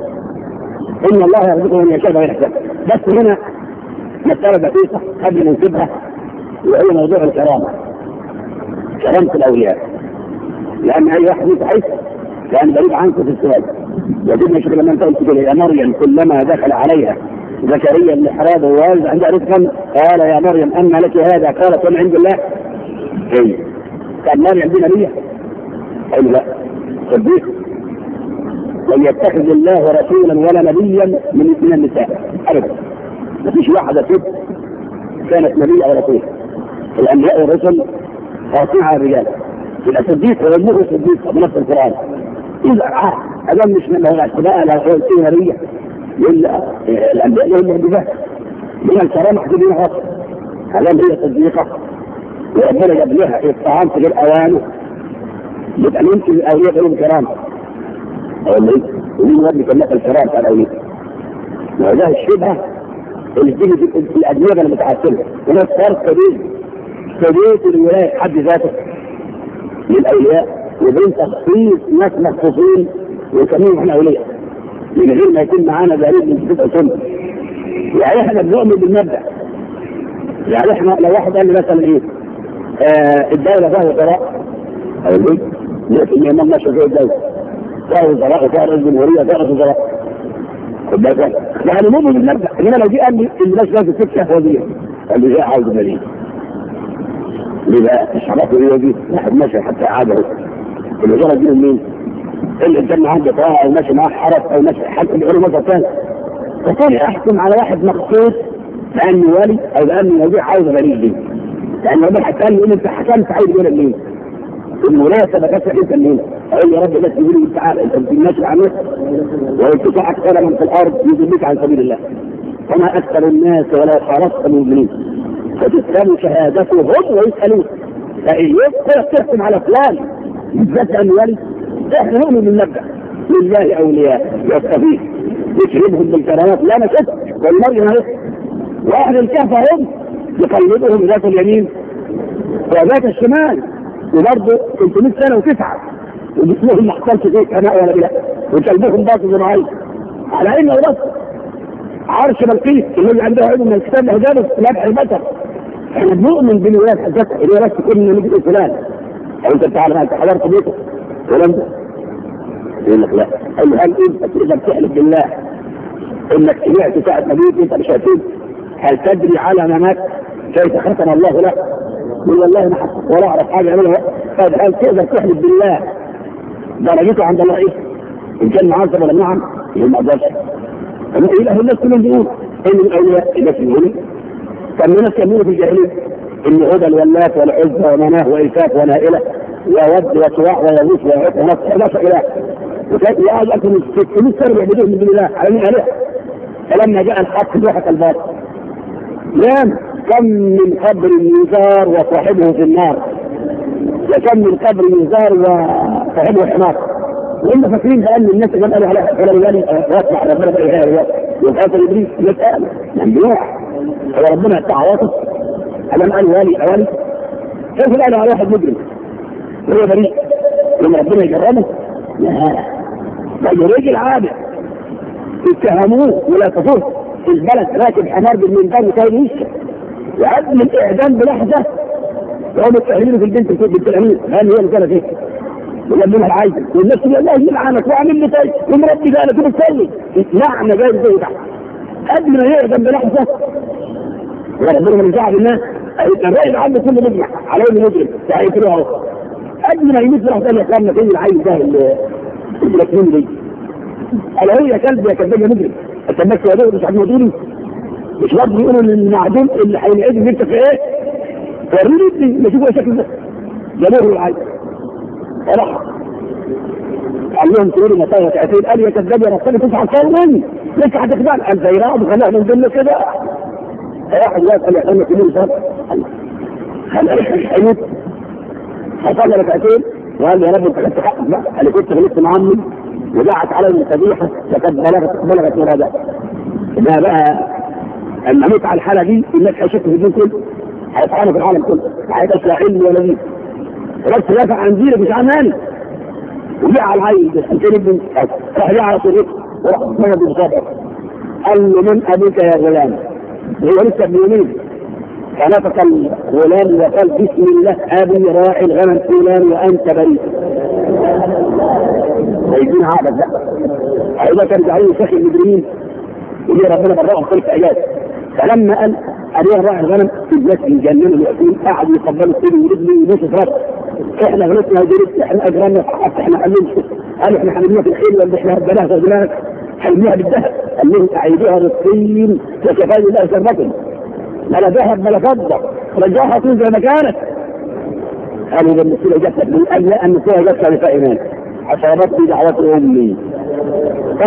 إن الله يرزقه من يشاء بغير حساب بس هنا مسألة دقيقة قبل ما نسيبها وهي موضوع الكرامة. كرامة الأولياء. لأن أي واحد يتعس كان بعيد عنك في السؤال. وجدنا شوف لما انت قلت كده يا مريم كلما دخل عليها. زكريا المحراب ووالد عندها رزقا قال يا مريم أن لك هذا؟ قالت ومن عند الله. اي كان مريم دي نبية؟ قال لا. صديق. لن يتخذ الله رسولا ولا نبيا من من النساء. ابدا. ما فيش واحدة ست كانت نبي أو رسول. الأنبياء والرسل قاطعه الرجال. يبقى صديق ويبلغ صديق بنص القرآن. إذا عاد اذن مش من الاعتداء لا فيه نبيه الأنبياء لهم معجزات من الكرامة حدودين خاصه هذا هي صديقه وربنا جاب لها الطعام في غير اوانه يبقى يمكن الاولياء غير كرامه ولا إيه؟ يقولون كان كلها الكلام قال إيه؟ ما هو ده الشبهه اللي بتيجي في الادمغه المتعسله هنا فرق بين ثبوت الولاية في حد ذاته. للأولياء وبين تخصيص ناس مخصوصين ويسميهم إحنا أولياء. من غير ما يكون معانا دليل من كتب السنة يعني إحنا بنؤمن بالمبدأ. يعني إحنا لو واحد قال لي مثلا إيه آه الدولة فيها وزراء. أقول له لكن يا ما ماشي زي الدولة تعرف طلاق تعرف بالوريه تعرف طلاق يعني مو نرجع إنما لو جه قال لي الناس لازم تفتح وزير قال لي إيه عاوز مريض ليه حركه هي دي واحد ماشي حتى عاده الوزاره دي مين؟ اللي قدام عنده طاعة أو ماشي معاه حرس أو ماشي حتى بيقولوا مثلا ثاني فكان احكم على واحد مخصوص لأنه والي أو لأنه وزير عاوز مريض دي لأن الراجل حتى قال لي انت حكمت عاوز مريض ليه؟ المولاي لا تلك الليلة قال يا رب لا تجيب تعالى انت بتمشي العمل أكثر من في الأرض يضلك عن سبيل الله. وما أكثر الناس ولا حرصت المؤمنين. فتسأل شهادتهم ويسألون. فاياك تحكم على فلان بالذات اموالي إحنا نؤمن بالمبدا لله أولياء يستفيد يشربهم بالكرامات لا نشك والمرء ما واحد الكهف هم يقلبهم ذات اليمين وذات الشمال. وبرضه 300 سنة وتسعة. وجسمهم ما حصلش فيه أنا ولا بلا وكلبهم باطل زي ما على عيني وراسنا عرش بلقيس الذي عنده علم من الكتاب له جالس لمح البشر. إحنا بنؤمن بالولايات حضرتك الولايات كل من نبي فلان أنت بتعرف أنت حضرت بيته. الكلام ده يقول لك لا. قال له هل انت تقدر تحلف بالله؟ إنك سمعت ساعة ما انت مش هتقول هل تدري على ما مات؟ كيف ختم الله له؟ من والله ما ولا أعرف حاجة اعملها قال هل تقدر تحلف بالله؟ درجته عند الله إيه؟ إن كان معذب ولا نعم. يبقى ما أقدرش الأهل الناس كلهم بيقول إن الاولياء الناس بيقولوا طب الناس كانوا في الجاهلية؟ إن هدى الولات والعزة ومناه والفات ونائله وود وسواع ويغوث ويعوق ونصر 11 اله وكانت قاعد أكثر من 600 سنه بيعبدوه من دون الله على مين عليها فلما جاء الحق ضحك الباطل. نعم. كم من قبر يزار وصاحبه في النار؟ وكم من قبر يزار وصاحبه في النار؟ وإن فاكرين بان الناس اللي قالوا على على الوالي آه، واسمع على في الهي وخاطر إبليس يتقال ممنوع يعني على ربنا بتاع على الم قالوا والي اوالي شوف الان على واحد مجرم؟ وهو بريء لما ربنا يجربه لا. طيب رجل عابد اتهموه ولا تفوت. البلد راكب حمار بالمنبر وكان يشكي وعزم الاعدام بلحظة. لو بتعملوا في البنت كده بتعملوا هل هي اللي فيه ولما أنا عايزة. والناس تقول لا يجيب عنك واعمل لي طيب ومربي بقى أنا كده بتسلي اتلعنا نعم، جاي زي تحت قبل ما يعدم بلحظة. وربنا من زعل الناس الرأي العام كله مجمع عليه مجرم يعني كده اهو قبل ما يموت راح تاني يقارن فين العيل ده اللي دي. قال هو يا كلب يا كذاب يا مجرم. الكذاب يا مجرم مش عارف مش برضه يقولوا للمعدوم اللي هينعدم انت في إيه؟ وريني ابني ما إيه شكل ده. جابوه العيب راح. قال لهم تقولوا مطايا تأثير. قال يا كذاب يا رسالي نصابي تسعة صوم لسه هتكذب قال زي رعب خلاه من ضمن كده. راح الواد قال يا اخوانا كلهم صار هل حيوت حصل لك تأثير. وقال يا رب أنت خدت حقك بقى قال كنت غلطت مع عمي ودعت علي القبيحه لقد بلغت بلغت مرادك ده بقى لما أموت على الحالة دي الناس هيشكوا في الدين كله. هيطعنوا في العالم كله. هيبقى لا علم ولا دين الناس تدافع عن دينك مش عن مالك. وليه على العيل بس أنت ابن راح على طريق وراح اتمنى بالمصابه قال له من ابيك يا غلام؟ هو لسه ابن يمين. فنفق الغلام وقال بسم الله أبي راعي الغنم فلان وأنت بريء. هيدين عقدك بقى هيبقى كان زعيم شيخ المجرمين يقول ربنا برأهم خلف ايات فلما قال ابيه راعي الغنم في الناس يجننوا ياكلون قعدوا يقبلوا كل ورجلي ونص اتراك إحنا غلطنا ودرس إحنا اجرامنا حتى إحنا قالوا قالوا إحنا حملناها في الخيل ولا إحنا هبناها غزلانك حملناها بالذهب قال لهم أعيدوها للصين وكفايه الله ثروتهم بلا ذهب بلا فضة. رجعها طول زي ما كانت. قالوا ده النسيره جت من أجل أن النسيره جت لفائمان اصابتني دعوة أمي.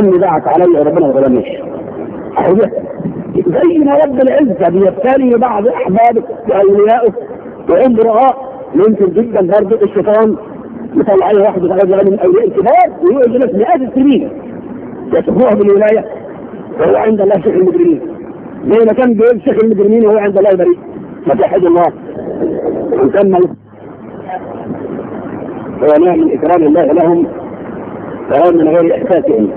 أمي دعت علي ربنا ما ظلمنيش زي ما رب العزة بيبتلي بعض احبابك وعند وامراء ممكن جدا برضه الشيطان يطلع واحد غير من أولياء الكبار ويقعد لك مئات السنين يتبعه بالولاية وهو عند الله شيخ المجرمين. زي ما كان بيقول شيخ المجرمين وهو عند الله بريء فتحد الله. وكمل نوع من إكرام الله لهم. فهو من غير إحساسهم.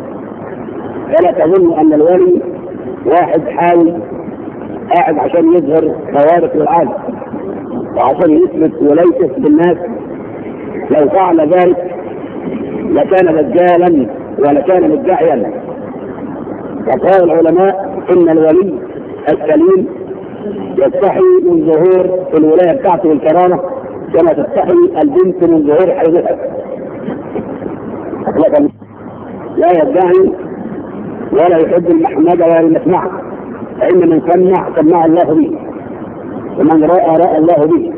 فلا تظن أن الولي واحد حاول قاعد عشان يظهر خوارق للعالم وعشان يثبت وليته بالناس لو فعل ذلك لكان دجالا ولكان مدعيا. وقال العلماء إن الولي السليم يستحي من ظهور الولاية بتاعته والكرامه كما تستحي البنت من ظهور حيضها لا يدعي ولا يحب المحمد ولا المسمع. فإن من سمع سمع الله به. ومن رأى رأى الله به.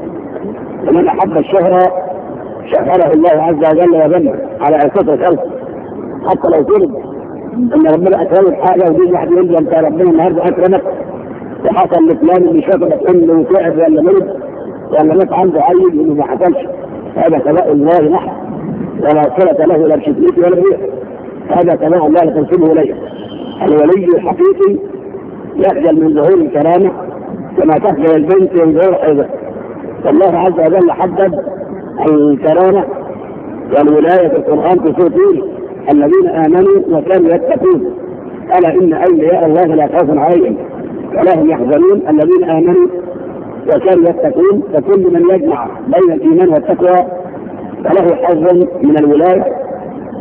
ومن أحب الشهرة شهره الله عز وجل وذمه على كثرة الخلق. حتى لو ترد أن ربنا أكرمك حاجة وجيب واحد يقول لي أنت ربنا النهارده أكرمك. وحصل لفلان اللي شافك انه تعب ولا مرض ولا مات عنده عيل إنه ما حصلش. هذا سواء الله نحن. ولا صلة له لا بشتيت ولا بيه هذا كلام الله تنسبه إليه. الولي الحقيقي يخجل من ظهور الكرامة كما تخجل البنت من ظهور حيضه والله عز وجل حدد الكرامة والولاية في القرآن في سوره الذين آمنوا وكانوا يتقون. ألا إن أولياء الله لا خوف عليهم ولا هم يحزنون. الذين آمنوا وكانوا يتقون. فكل من يجمع بين الإيمان والتقوى فله حظ من الولاية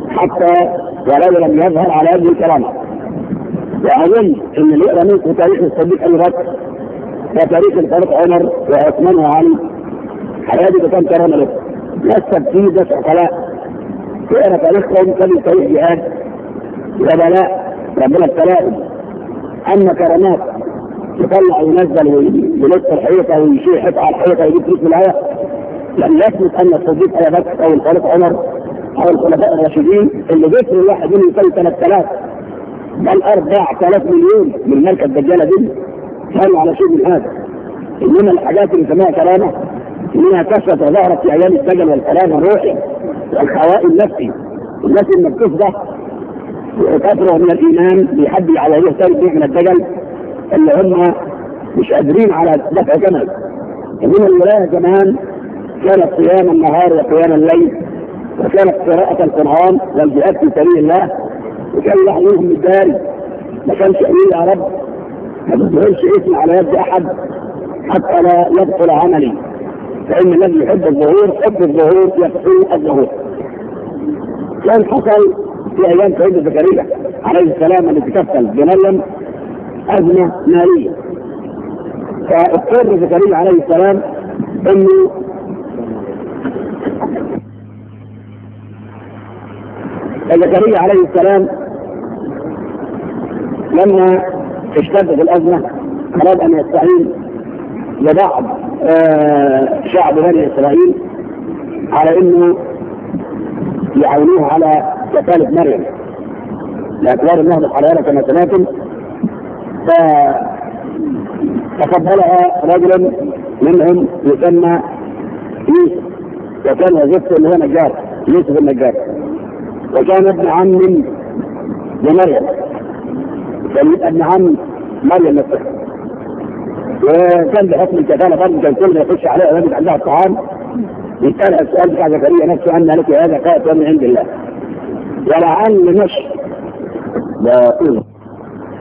حتى ولو لم يظهر على وجه الكرامه وأظن إن اللي يقرا منكم تاريخ الصديق ابي بكر وتاريخ الفاروق عمر وعثمان وعلي. حياته كم كرامه له نسب فيه دفع عقلاء تقرا تاريخهم قبل تاريخ جهاد. وبلاء ربنا ابتلاهم أما كرامات يطلع وينزل ويلف الحيطة ويشيل حيطه على الحيطة ويجيب فلوس من لم يثبت أن الصديق ابي بكر أو الفاروق عمر أو الخلفاء الراشدين اللي جسر واحد منهم كان 3000 بل 4000 مليون من الملكه الدجاله دي. كانوا على شيء من هذا. إنما الحاجات اللي سماها كلامه. إنها كشفت وظهرت في أيام الدجل والكلام الروحي والخواء النفسي. التي انك تفضح تفرغ من الإيمان بيحدي على وجه ثالث من الدجل اللي هم مش قادرين على دفع جمل. إنما الولاية كمان كانت قيام النهار وقيام الليل. وكانت قراءة القرآن والجهاد في سبيل الله وكان يحميهم من ما كانش يقول يا رب ما تظهرش اسمي على يد أحد حتى لا يدخل عملي. فإن الذي يحب الظهور حب الظهور يقتل الظهور. كان حصل في أيام سيدنا زكريا عليه السلام اللي تكفل بنلم أزمة ماليه فاضطر زكريا عليه السلام أنه فزكريا عليه السلام لما اشتدت الازمه أراد أن يستعين لبعض آه، شعب بني إسرائيل على إنه يعاونوه على كفاله مريم. لأكبار النهضة الحرارة كما سمعتم فتقبلها رجلا منهم يسمى يوسف وكان وظيفته اللي هو نجار يوسف النجار. وكان ابن عم لمريم كان ابن عم مريم نفسها. وكان بحكم الكفاله برضه كان كل ما يخش عليها ويجد عندها الطعام. يسالها السؤال بتاع زكريا نفسه أن لك هذا خائف ومن عند الله. ولعل مشي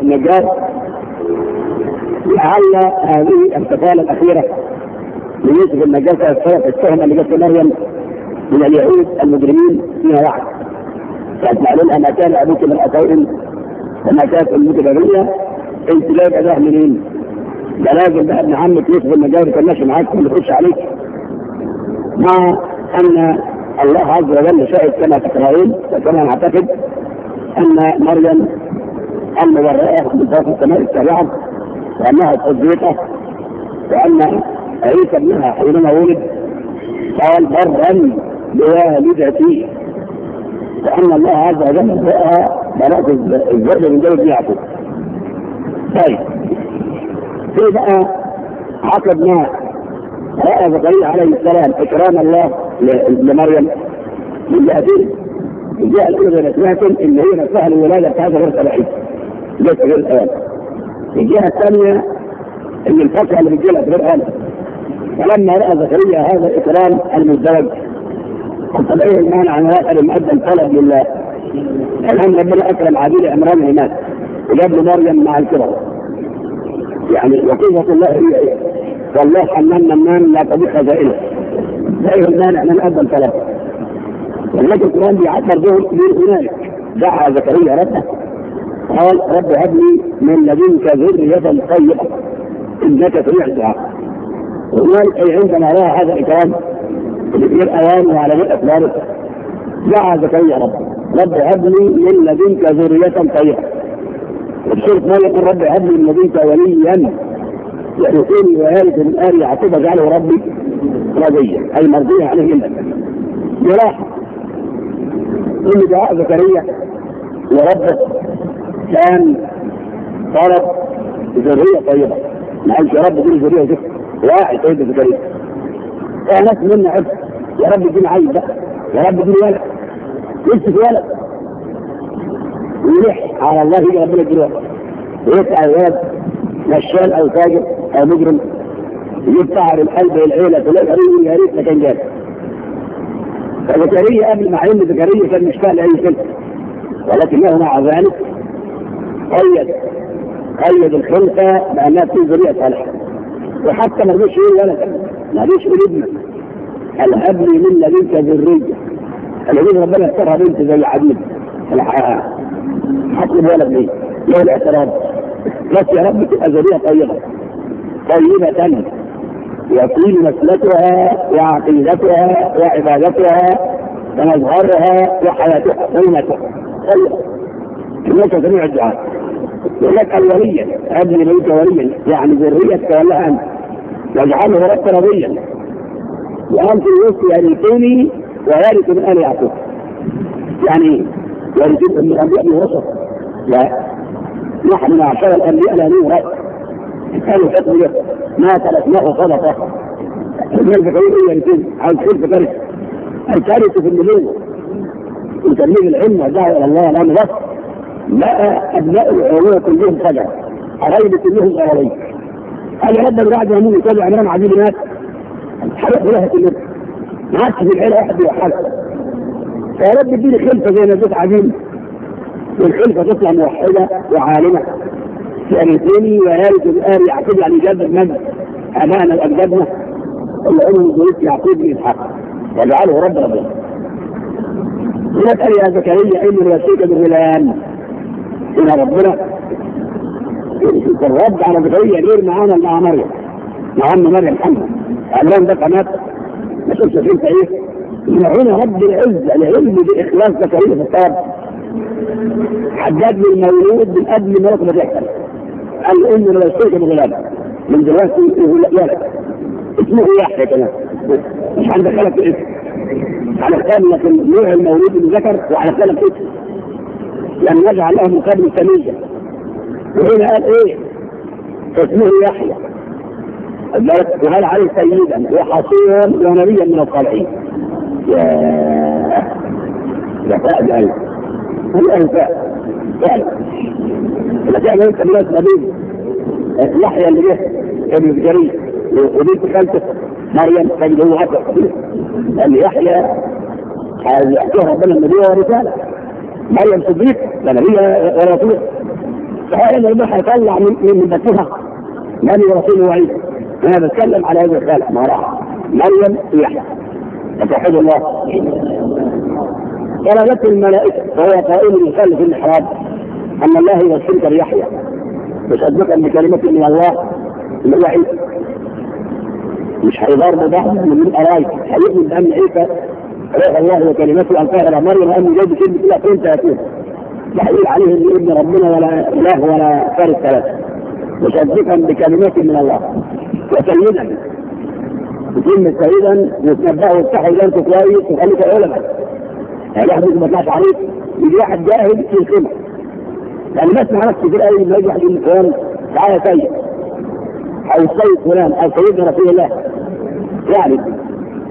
النجار لعل هذه الكفاله الأخيرة ليوسف النجار تاثرت التهمه اللي جت مريم من اليهود المجرمين فيها وعد يطلع لنا ما كان عليك من عقائد وما كانت المتبرية انت لا يبقى منين؟ ده لازم بقى ابن عمك يدخل كان ماشي معاك ما يخش عليك مع أن الله عز وجل شاهد كما تقرأون وكما نعتقد أن مريم المبرئة من فوق السماء السابعة وأنها صديقة وأن عيسى ابنها حينما ولد قال برا بوالدتي لأن الله عز وجل جاء بنات الذر من جلد يعقوب. طيب. في بقى عقد ما رأى زكريا عليه السلام إكرام الله لمريم. من جهتين الجهة الأولى نسمعتم إن هي نفسها الولادة بتاعتها غير صلاحية جت غير الآن الجهة الثانية إن الفاكهة اللي بتجيلها غير الآن. فلما رأى زكريا هذا الإكرام المزدوج. فليه المانع ان هذا المؤذن طلب لله الحمد ربنا اكرم عبيد عمران هناك وجاب له مريم مع الكره يعني لطيفه الله هي والله حنان منان لا تضيق زائله لا المانع ان نقدم طلب ولكن القران بيعبر بهم من هناك دعا زكريا ربنا قال رب هب لي من لدنك ذرية طيبة انك سميع الدعاء وقال اي عندما رأى هذا اكرام للآيان وعلى أكبر دعا زكريا يا رب هب لي من لدنك ذرية طيبة. الشرك ما يقول رب هب لي من لدنك وليا. يعني كل وارث من آل يعقوب اجعله ربي رضيا. أي مرضيا عليه إلا جراحة كل دعاء زكريا وربه كان طلب ذرية طيبة. ما قالش يا رب كل ذرية ذكر. واحد سيدنا زكريا. اعلانات منا عبد يا رب اديني عيب بقى. يا رب اديني ولد. نفسي في ولد. ولح على الله يجي ربنا دين ولد ويسعى الولد. نشال أو تاجر أو مجرم. يفتعر القلب والعيلة. فلا يقول يا ريت ما كان جاب فزكريا قبل ما علم زكريا كان مش فاهم أي شيء. ولكنه مع ذلك. قيد. قيد الخلقه بانها تكون ذريه صالحه وحتى ما جوش يقول ولد ماليش ولد الهب أبني من لديك ذرية. الذين ربنا اختارها بنت زي عبيد حطلب ولد ليه؟ ليه الاعتراض؟ بس يا رب تبقى ذرية طيبة. طيبة تانية. يكون نسلتها وعقيدتها وعبادتها ومظهرها وحياتها قيمتها طيبه لك جميع الدعاء. يقول لك الوليا أبني ليك وليا يعني ذريه تولها أنت؟ واجعله ربا رضيا. وأنت يوصي يرثني ويرث من أهل يعقوب. يعني يرث من الأنبياء والرسل نحن من معشر الأنبياء لا نورث قالوا حكم له ما تركناه صدقة من الفقير يرثون عن كل فكرة الكارثة في النبوة. وتبليغ العلم والدعوة إلى الله الأمر بس لقى أبناء العلوم كلهم خجل قرايب كلهم غرابين هل يقبل الواحد يمين يقول عمران عزيز مات حرق له كلها ما عادش في العيلة واحد يوحد فيا رب اديني خلفة زي ما اديت عزيز. والخلفة تطلع موحدة وعالمة. سألتني وارث الآن يعقوب عن إجابة المدى أمانا وأجدادنا. اللهم ذريت يعقوب الحق واجعله رب ربنا ونسأل يا زكريا إن الوسيلة بالغلام إلى ربنا. الرد على بشريه غير معانا مع مريم مع ام مريم حمد قال لهم ده قناه ما شفتش انت إيه؟ معانا رب العزه العلم باخلاص ده في الطاب حجاج من المولود من قبل ما يقبل يحصل قال له امي لا يشترك بغلابة من دلوقتي ولد اسمه يحيى كمان مش هندخلك في اسم على خلق نوع المولود اللي ذكر وعلى خلق اسم لأن يجعل له مقابل سميه وهنا قال إيه؟ اسمه يحيى. وهل علي سيدا وحصيرا ونبيا من الصالحين. يا لفاء الألف الألفاء فعلا الأشياء اللي أنت الناس نبيل يحيى اللي جه ابن جرير. وبيت خالته مريم كان هو عشر قال يحيى يحكيها ربنا النبي ورسالة. مريم صديق لنبيها ورسوله فهذا البحر يطلع من من بثها من رسول وعيد أنا بتكلم على هذا الرسالة. ما راح مريم يحيى توحيد الله. طلبته الملائكة وهو قائم يصلي في المحراب. أن الله يرسلك ليحيى مصدقا بكلمة من الله اللي هو عيسى مش هيضربوا بعض من قرايب هيؤمن بأن عيسى روح الله وكلمته. القاها مريم ان يجد كلمه لا كنت يكون يحيل عليه من ابن ربنا ولا إله ولا فارس له. مصدقا بكلمات من الله. وسيدا. يتم سيدا وتنبهه يفتحه انت كويس وخليك علما يعني واحد ما طلعش عليك. يجي واحد جاهل في القمه يعني بسمع ناس كتير قوي لما يجي واحد يقول فلان تعالى سيد. أو سيد فلان أو سيدنا رسول الله. يعني.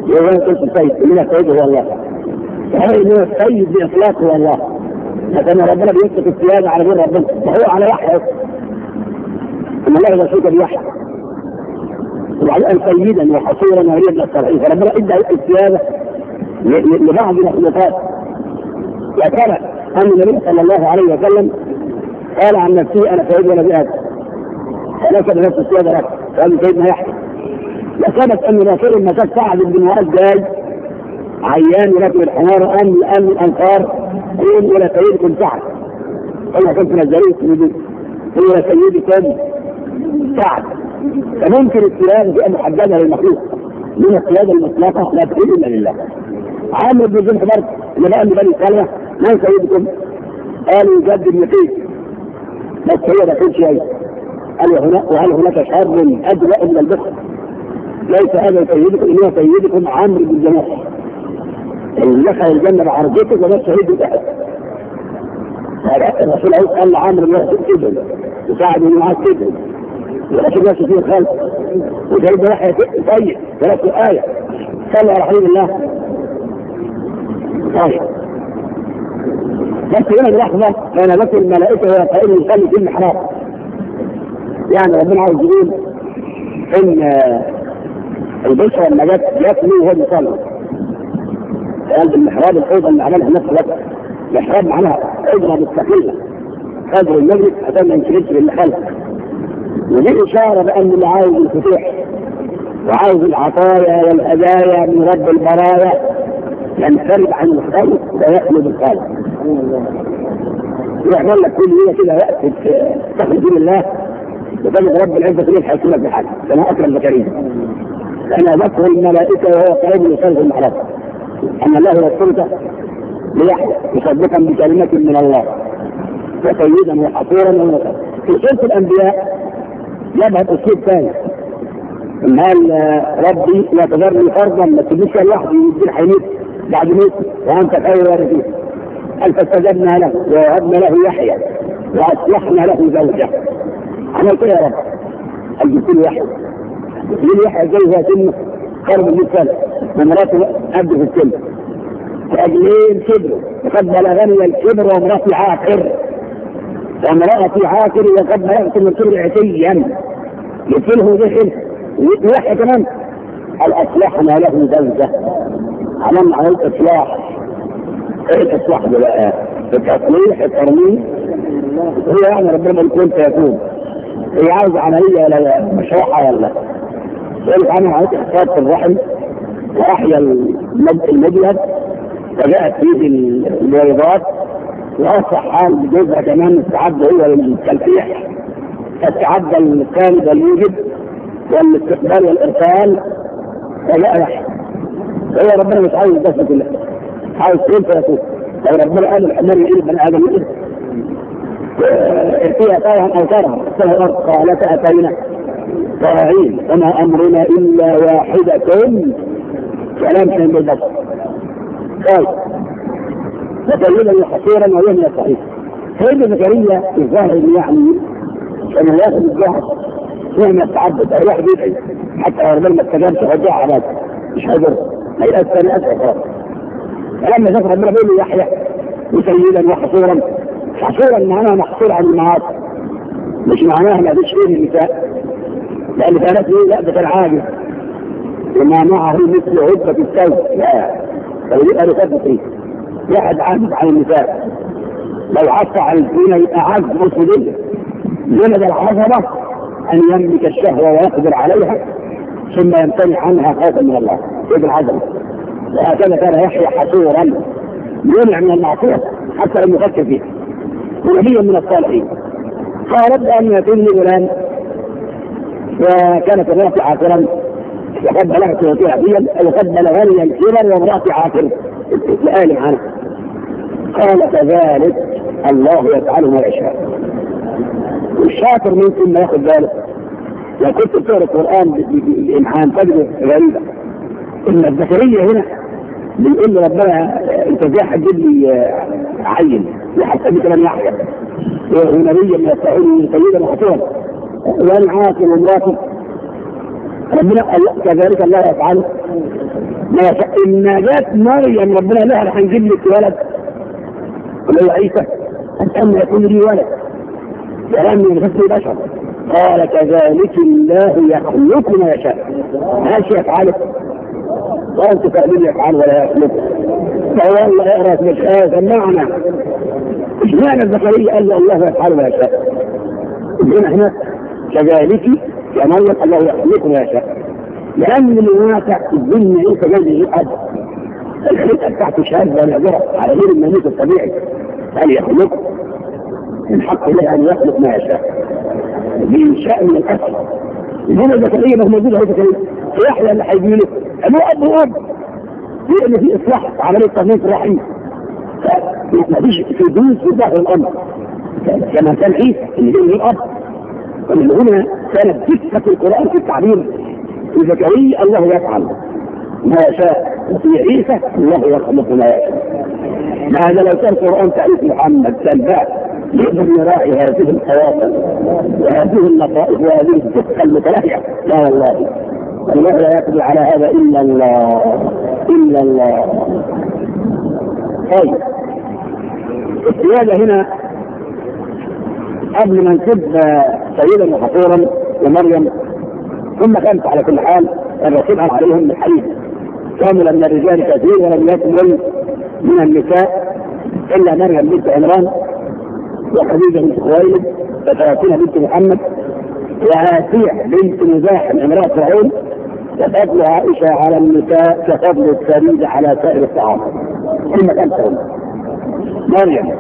يقول أنا كنت سيد اننا سيد هو الله. يعني انه السيد باطلاقه هو الله. لكن ربنا بيمسك الثياب على غير ربنا. وهو على يحيى. ان الله يوصيك بيحيى وبعدين سيدا وحصورا وليدا للصالحين فربنا إدى الثياب لبعض المخلوقات. وكان أن النبي صلى الله عليه وسلم قال عن نفسه أنا سيد ولا ولد آدم فنسب نفس الثياب لك قال سيدنا يحيى. لكانت أن ناصر المساك سعد بن معاذ جاي عيان ولكن الحمار امن امن الانصار يقول ولا سيدكم سعد أنا كنت نزلت من هو سيدكم سعد فممكن القيام بان حددها للمخلوق. من القياده المطلقه لا تقول إلا لله. عامر بن زيد برضه اللي بقى من بني سلمة من سيدكم؟ قالوا جد ابن فيه بس هي ما تقولش شيء قال هنا وهل هناك شر أدوى من البخل؟ ليس هذا سيدكم إنما سيدكم عامر بن جناح دخل الجنة بعربيته وما شهيد بأحد الرسول عليه قال لعامر الله تبتدهم وساعد بن معاذ كده ولكن ناس فيه خالد وجايب ناحيه طيب ثلاث آية. صلى على حبيب الله. آية بس هنا اللحظة كان بس الملائكة هي قائمة يصلي في المحراب. يعني ربنا عاوز يقول إن البشرى لما جت جت له وهو بيصلي قال المحراب الحوض اللي عملها الناس خلاص محراب معناها حجرة مستقله قدر المجلس عشان ما ينشغلش باللي خلفه ودي إشارة بأن اللي عايز الفتوح وعايز العطايا والهدايا من رب البرايا ينفرد عن الخلق ويقلب الخالق يعمل لك كل هي كده وقت تخرج دين الله وتجد رب العزة في حيث في حاجة. أنا أكرم بكريم. أنا بكره الملائكة وهو قريب من المحراب. أن له السلطة ليحيى مصدقا بكلمة من الله وسيدا وحصيرا ونصرا. في سورة الأنبياء يذهب أسلوب ثاني. إن قال ربي لا تذرني فرضا ما تجيش لوحدي يدي حنيت بعد موت وأنت خير الوارثين. قال فاستجبنا له ووهبنا له يحيى وأصلحنا له زوجه. عملت إيه يا رب قال جبت له يحيى. جبت له يحيى زوجها سنه قرب مئة سنة ومراته قد في السن فأجلين كبروا وقد بلغني الكبر وامرأتي عاقر وامرأتي عاقر وقد بلغت من الكبر عتيا. يدخله دخل ويتوحي كمان. الأسلاح ما له دوزة عملنا على الإصلاح إيه الإصلاح ده بقى؟ التصليح الترميم. هو يعني ربنا ما يكون فيكون. هي عاوز عملية ولا مشروعة ولا؟ والان عملت حساب الرحم وأحيا المجلد وجاءت فيه البيضات وأصبح حال جزء كمان استعد هو للتلقيح استعد الكامل الوجد والاستقبال والإرسال فجاء يحيى هو ربنا مش عايز بس كله عايز كل فيكون لو طيب ربنا قال الحمار يقول بني آدم. إيه؟ إيه يقلب ارتيها طائعا أو كرها الأرض قال لا طاعين وما أمرنا إلا واحدة. كلام حين بالبصر طيب. قال وقليلا وحصيرا ويهمل صحيح سيد زكريا الظاهر يعني كان يأخذ الظهر فهم التعبد أو واحد حتى لو ما استجابش رجع على مش هيقدر ما يأثر يأثر خلاص. فلما شاف ربنا بيقول له يحيى وسيدا وحصورا. حصورا معناها محصور عن المعاصي. مش معناها ما فيش فيه النساء. لأن كانت لعبة العادة وما معه مثل عبة الثوب. لا. فيبقى يبقى فيه في أحد عاجز عن النساء. لو عصى على الدين يبقى عاجز مسلمية لماذا العظمة أن يملك الشهوة ويقدر عليها ثم يمتنع عنها خوفا من الله. يجب العزم وهكذا كان يحيى حصورا. يمنع من المعصية. حتى لم يفكر فيها. ونبيا من الصالحين. قالت أن يتم لي غلام. وكانت امرأتي عاقرا وقد بلغت وفيها وقد بلغني الكبر وامرأتي عاقر سألي معنا قال كذلك الله يفعل ما يشاء. الشاطر ممكن ما ياخد باله. لو كنت بتقرأ القرآن بامحان تجد غريبه إن زكريا هنا بيقول له ربنا انت جاي هتجيب لي آه، عين. لحد ابي كمان يحيى. ونبيا من السعود طويلا والعاقل امرأته كذلك الله يفعل. ما يشاء إن جات مريم ربنا لها رح نجيب لك ولد. ولا هو عيسى أن يكون لي ولد. كلام من حسن البشر. قال كذلك الله يخلق ما يشاء. ماشي يفعله وانت تأمين يفعل ولا يخلق. فهو الله يقرأ في الآية المعنى. إيش معنى البشرية قال الله يفعل ما يشاء. هنا هناك كذلك كما يقول الله يخلقكم ما يشاء لأن الواقع الذمة إيه كجانب الأب الخلقة بتاعته شاذة نادرة على غير المنوط الطبيعي. هل يخلق. من حق الله أن يخلق ما يشاء. دي شأن من الأصل الهنا البشرية مش موجودة هو بشرية فيحيى اللي هيجي له هو أب وأب. في إن في إصلاح. عملية تنظيف الرحيم. مفيش في دون في الأمر. كما كان إيه اللي جاي الأب. ومن هنا كانت دقة القرآن في التعليم في زكري الله يفعل ما يشاء وفي عيسى الله يخلق ما يشاء. هذا لو كان القرآن تعريف محمد سلباء يقدر يراعي هذه الخواطر وهذه النقائق وهذه الدقة المتلاحية لا والله. الله لا يقدر على هذا إلا الله. إلا الله. طيب. السيادة هنا قبل ما نسب آه، سيدا وحصورا ومريم. ثم كانت على كل حال الرسول عليهم الحديث كاملا من الرجال كثير ولم يكن من النساء إلا مريم بنت عمران وخديجة بنت خويلد وثلاثين بنت محمد وآسيع بنت مزاح امرأة فرعون. وفضل عائشة على النساء كفضل السريد على سائر الطعام. ثم كم مريم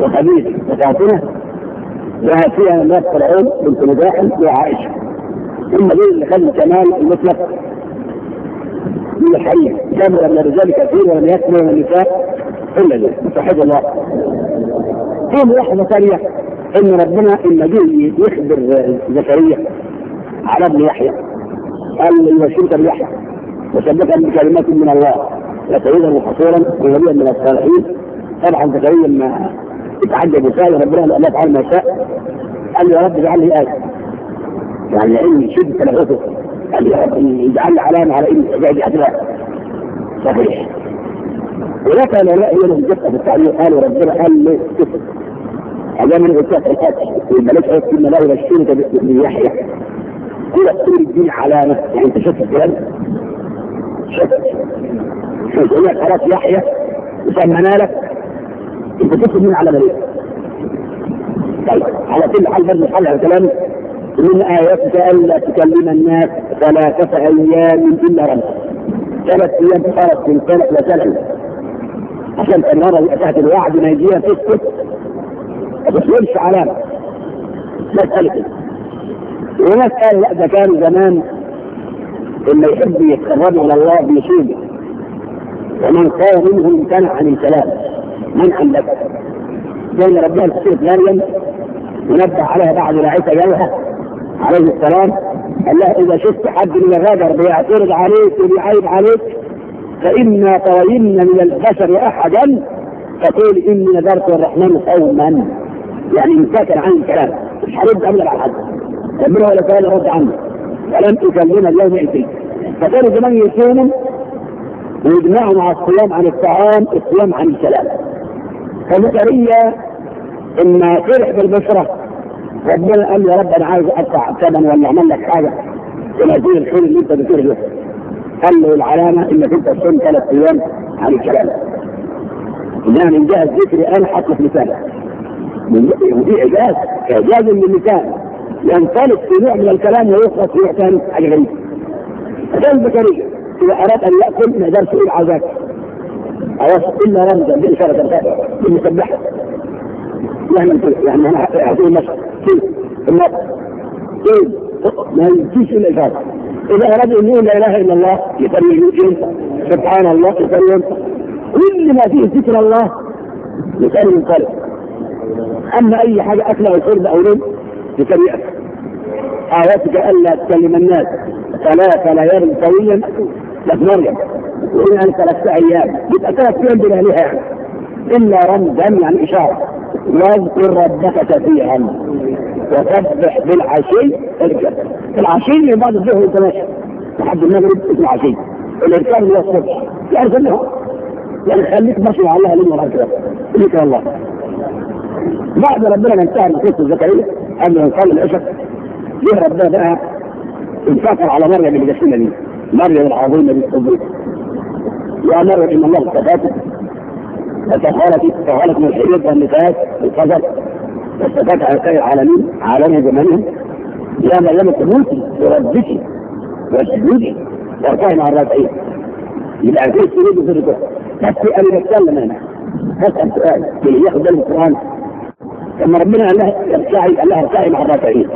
وخديجة وفاطمة لها فيها مات فرعون بنت مزاحم وعائشه ثم دول اللي خلى كمان المطلق. من الحقيقة كانوا لما الرجال كثير ولم يكن النساء إلا ليه صاحب الله في ملاحظه ثانية إن ربنا إن جه يخبر زكريا على ابن يحيى. قال له وشوك ابن يحيى. وسبك بكلمات من الله. لتعيدا قصورا ونبيا من الصالحين. طبعا زكريا ما يتعجب وسائل ربنا لا يفعل ما شاء. قال له يا رب اجعل لي آية يعني العلم شد تلفظه قال يا رب اجعل لي علامة على إني أجعل أتباع صحيح. هناك لا هي لهم دقة في التعليم. قالوا ربنا قال له كفر هذا من الكتاب الفاتح الملك عيسى بن الله يبشرك يحيى. كل تقول الدين علامة. يعني أنت شفت الكلام شفت. شفت. يقول لك خلاص يحيى. وسمينا لك. انت تدخل من على مليء طيب على كل حال بدل الحل على كلامي. من آياتك الا تكلم الناس ثلاثة أيام إلا رمزا ثلاث أيام خرج من فلك وسلم عشان المره اللي اتاك الوعد ما يجيها تسكت ما تسكتش علامة؟ مسألة. وناس قال لا ده كان زمان اللي يحب يتقرب إلى الله بيصيبه ومن قال منهم امتنع عن الكلام. من أملكه لأن ربنا الحكيم مريم ونبه عليها بعد العيسى يوحى عليه السلام قال لها إذا شفت حد من الغدر بيعترض عليك وبيعيب عليك فإنا ترين من البشر أحدا فقول إني نذرت الرحمن قوما. يعني انسكن عن الكلام مش هرد أبدا على حد. كمله ولا سؤال رد عنه. ولم تكلمنا اليوم إتيك فكانوا زمان يصوموا ويجمعهم على الصيام عن الطعام الصيام عن الكلام. فزكريا لما فرح بالبشرة ربنا قال يا رب أنا عايز أقطع كبن ولا أعمل لك حاجة. ولا دي الحين اللي أنت بتقول له قال له العلامة إنك أنت تصوم ثلاث أيام عن الكلام. انها من جهة ذكري أنا حاطه في لسانك من ودي إعجاز إعجاز من اللسان ينطلق في نوع من الكلام ويخلص في نوع ثاني. حاجة غريبة. فكان زكريا إذا أراد أن يأكل ما يقدرش يقول عزاك عرفت الا رمزا باشاره الفاتحه بالمسبحه يعني يعني أنا اعطيه مثلا كده كيف؟ ما يجيش إلا إشارة. إذا ارادوا أن لا إله إلا الله يسميه ينفع سبحان الله يسميه. كل ما فيه ذكر الله يسميه ينقلب أما أي حاجة اكل أو شرب أو نوم يسميه آياتك ألا تكلم الناس. ثلاث ليال قويا. لك مريم. لها ثلاثة أيام يبقى ثلاث أيام بلياليها إلا رمزا يعني إشارة. واذكر ربك كثيرا. وسبح بالعشي الكبر العشي اللي بعد الظهر وانت ماشي لحد المغرب العشي الاركان هو الصبح. يعني خليهم يعني خليك ماشي مع الله لين وراك كده ذكر الله. بعد ربنا ما انتهى من قصه زكريا قبل ما نصلي العشاء جه ربنا بقى انفصل على مريم اللي جسمنا دي مريم العظيمة دي وأمر بالمملكة التفاتت وتفاعلت من مشاريع والنفاس والقدر والثبات على سائر العالمين عالمي زمانهم يا مريم قنوتي وردتي وسجودي واركعي مع الراكعين يبقى في سجود في الركوع بس أنا بتكلم أنا هسال سؤال اللي ياخد بالي القرآن؟ لما ربنا قال لها اركعي قال لها اركعي مع الراكعين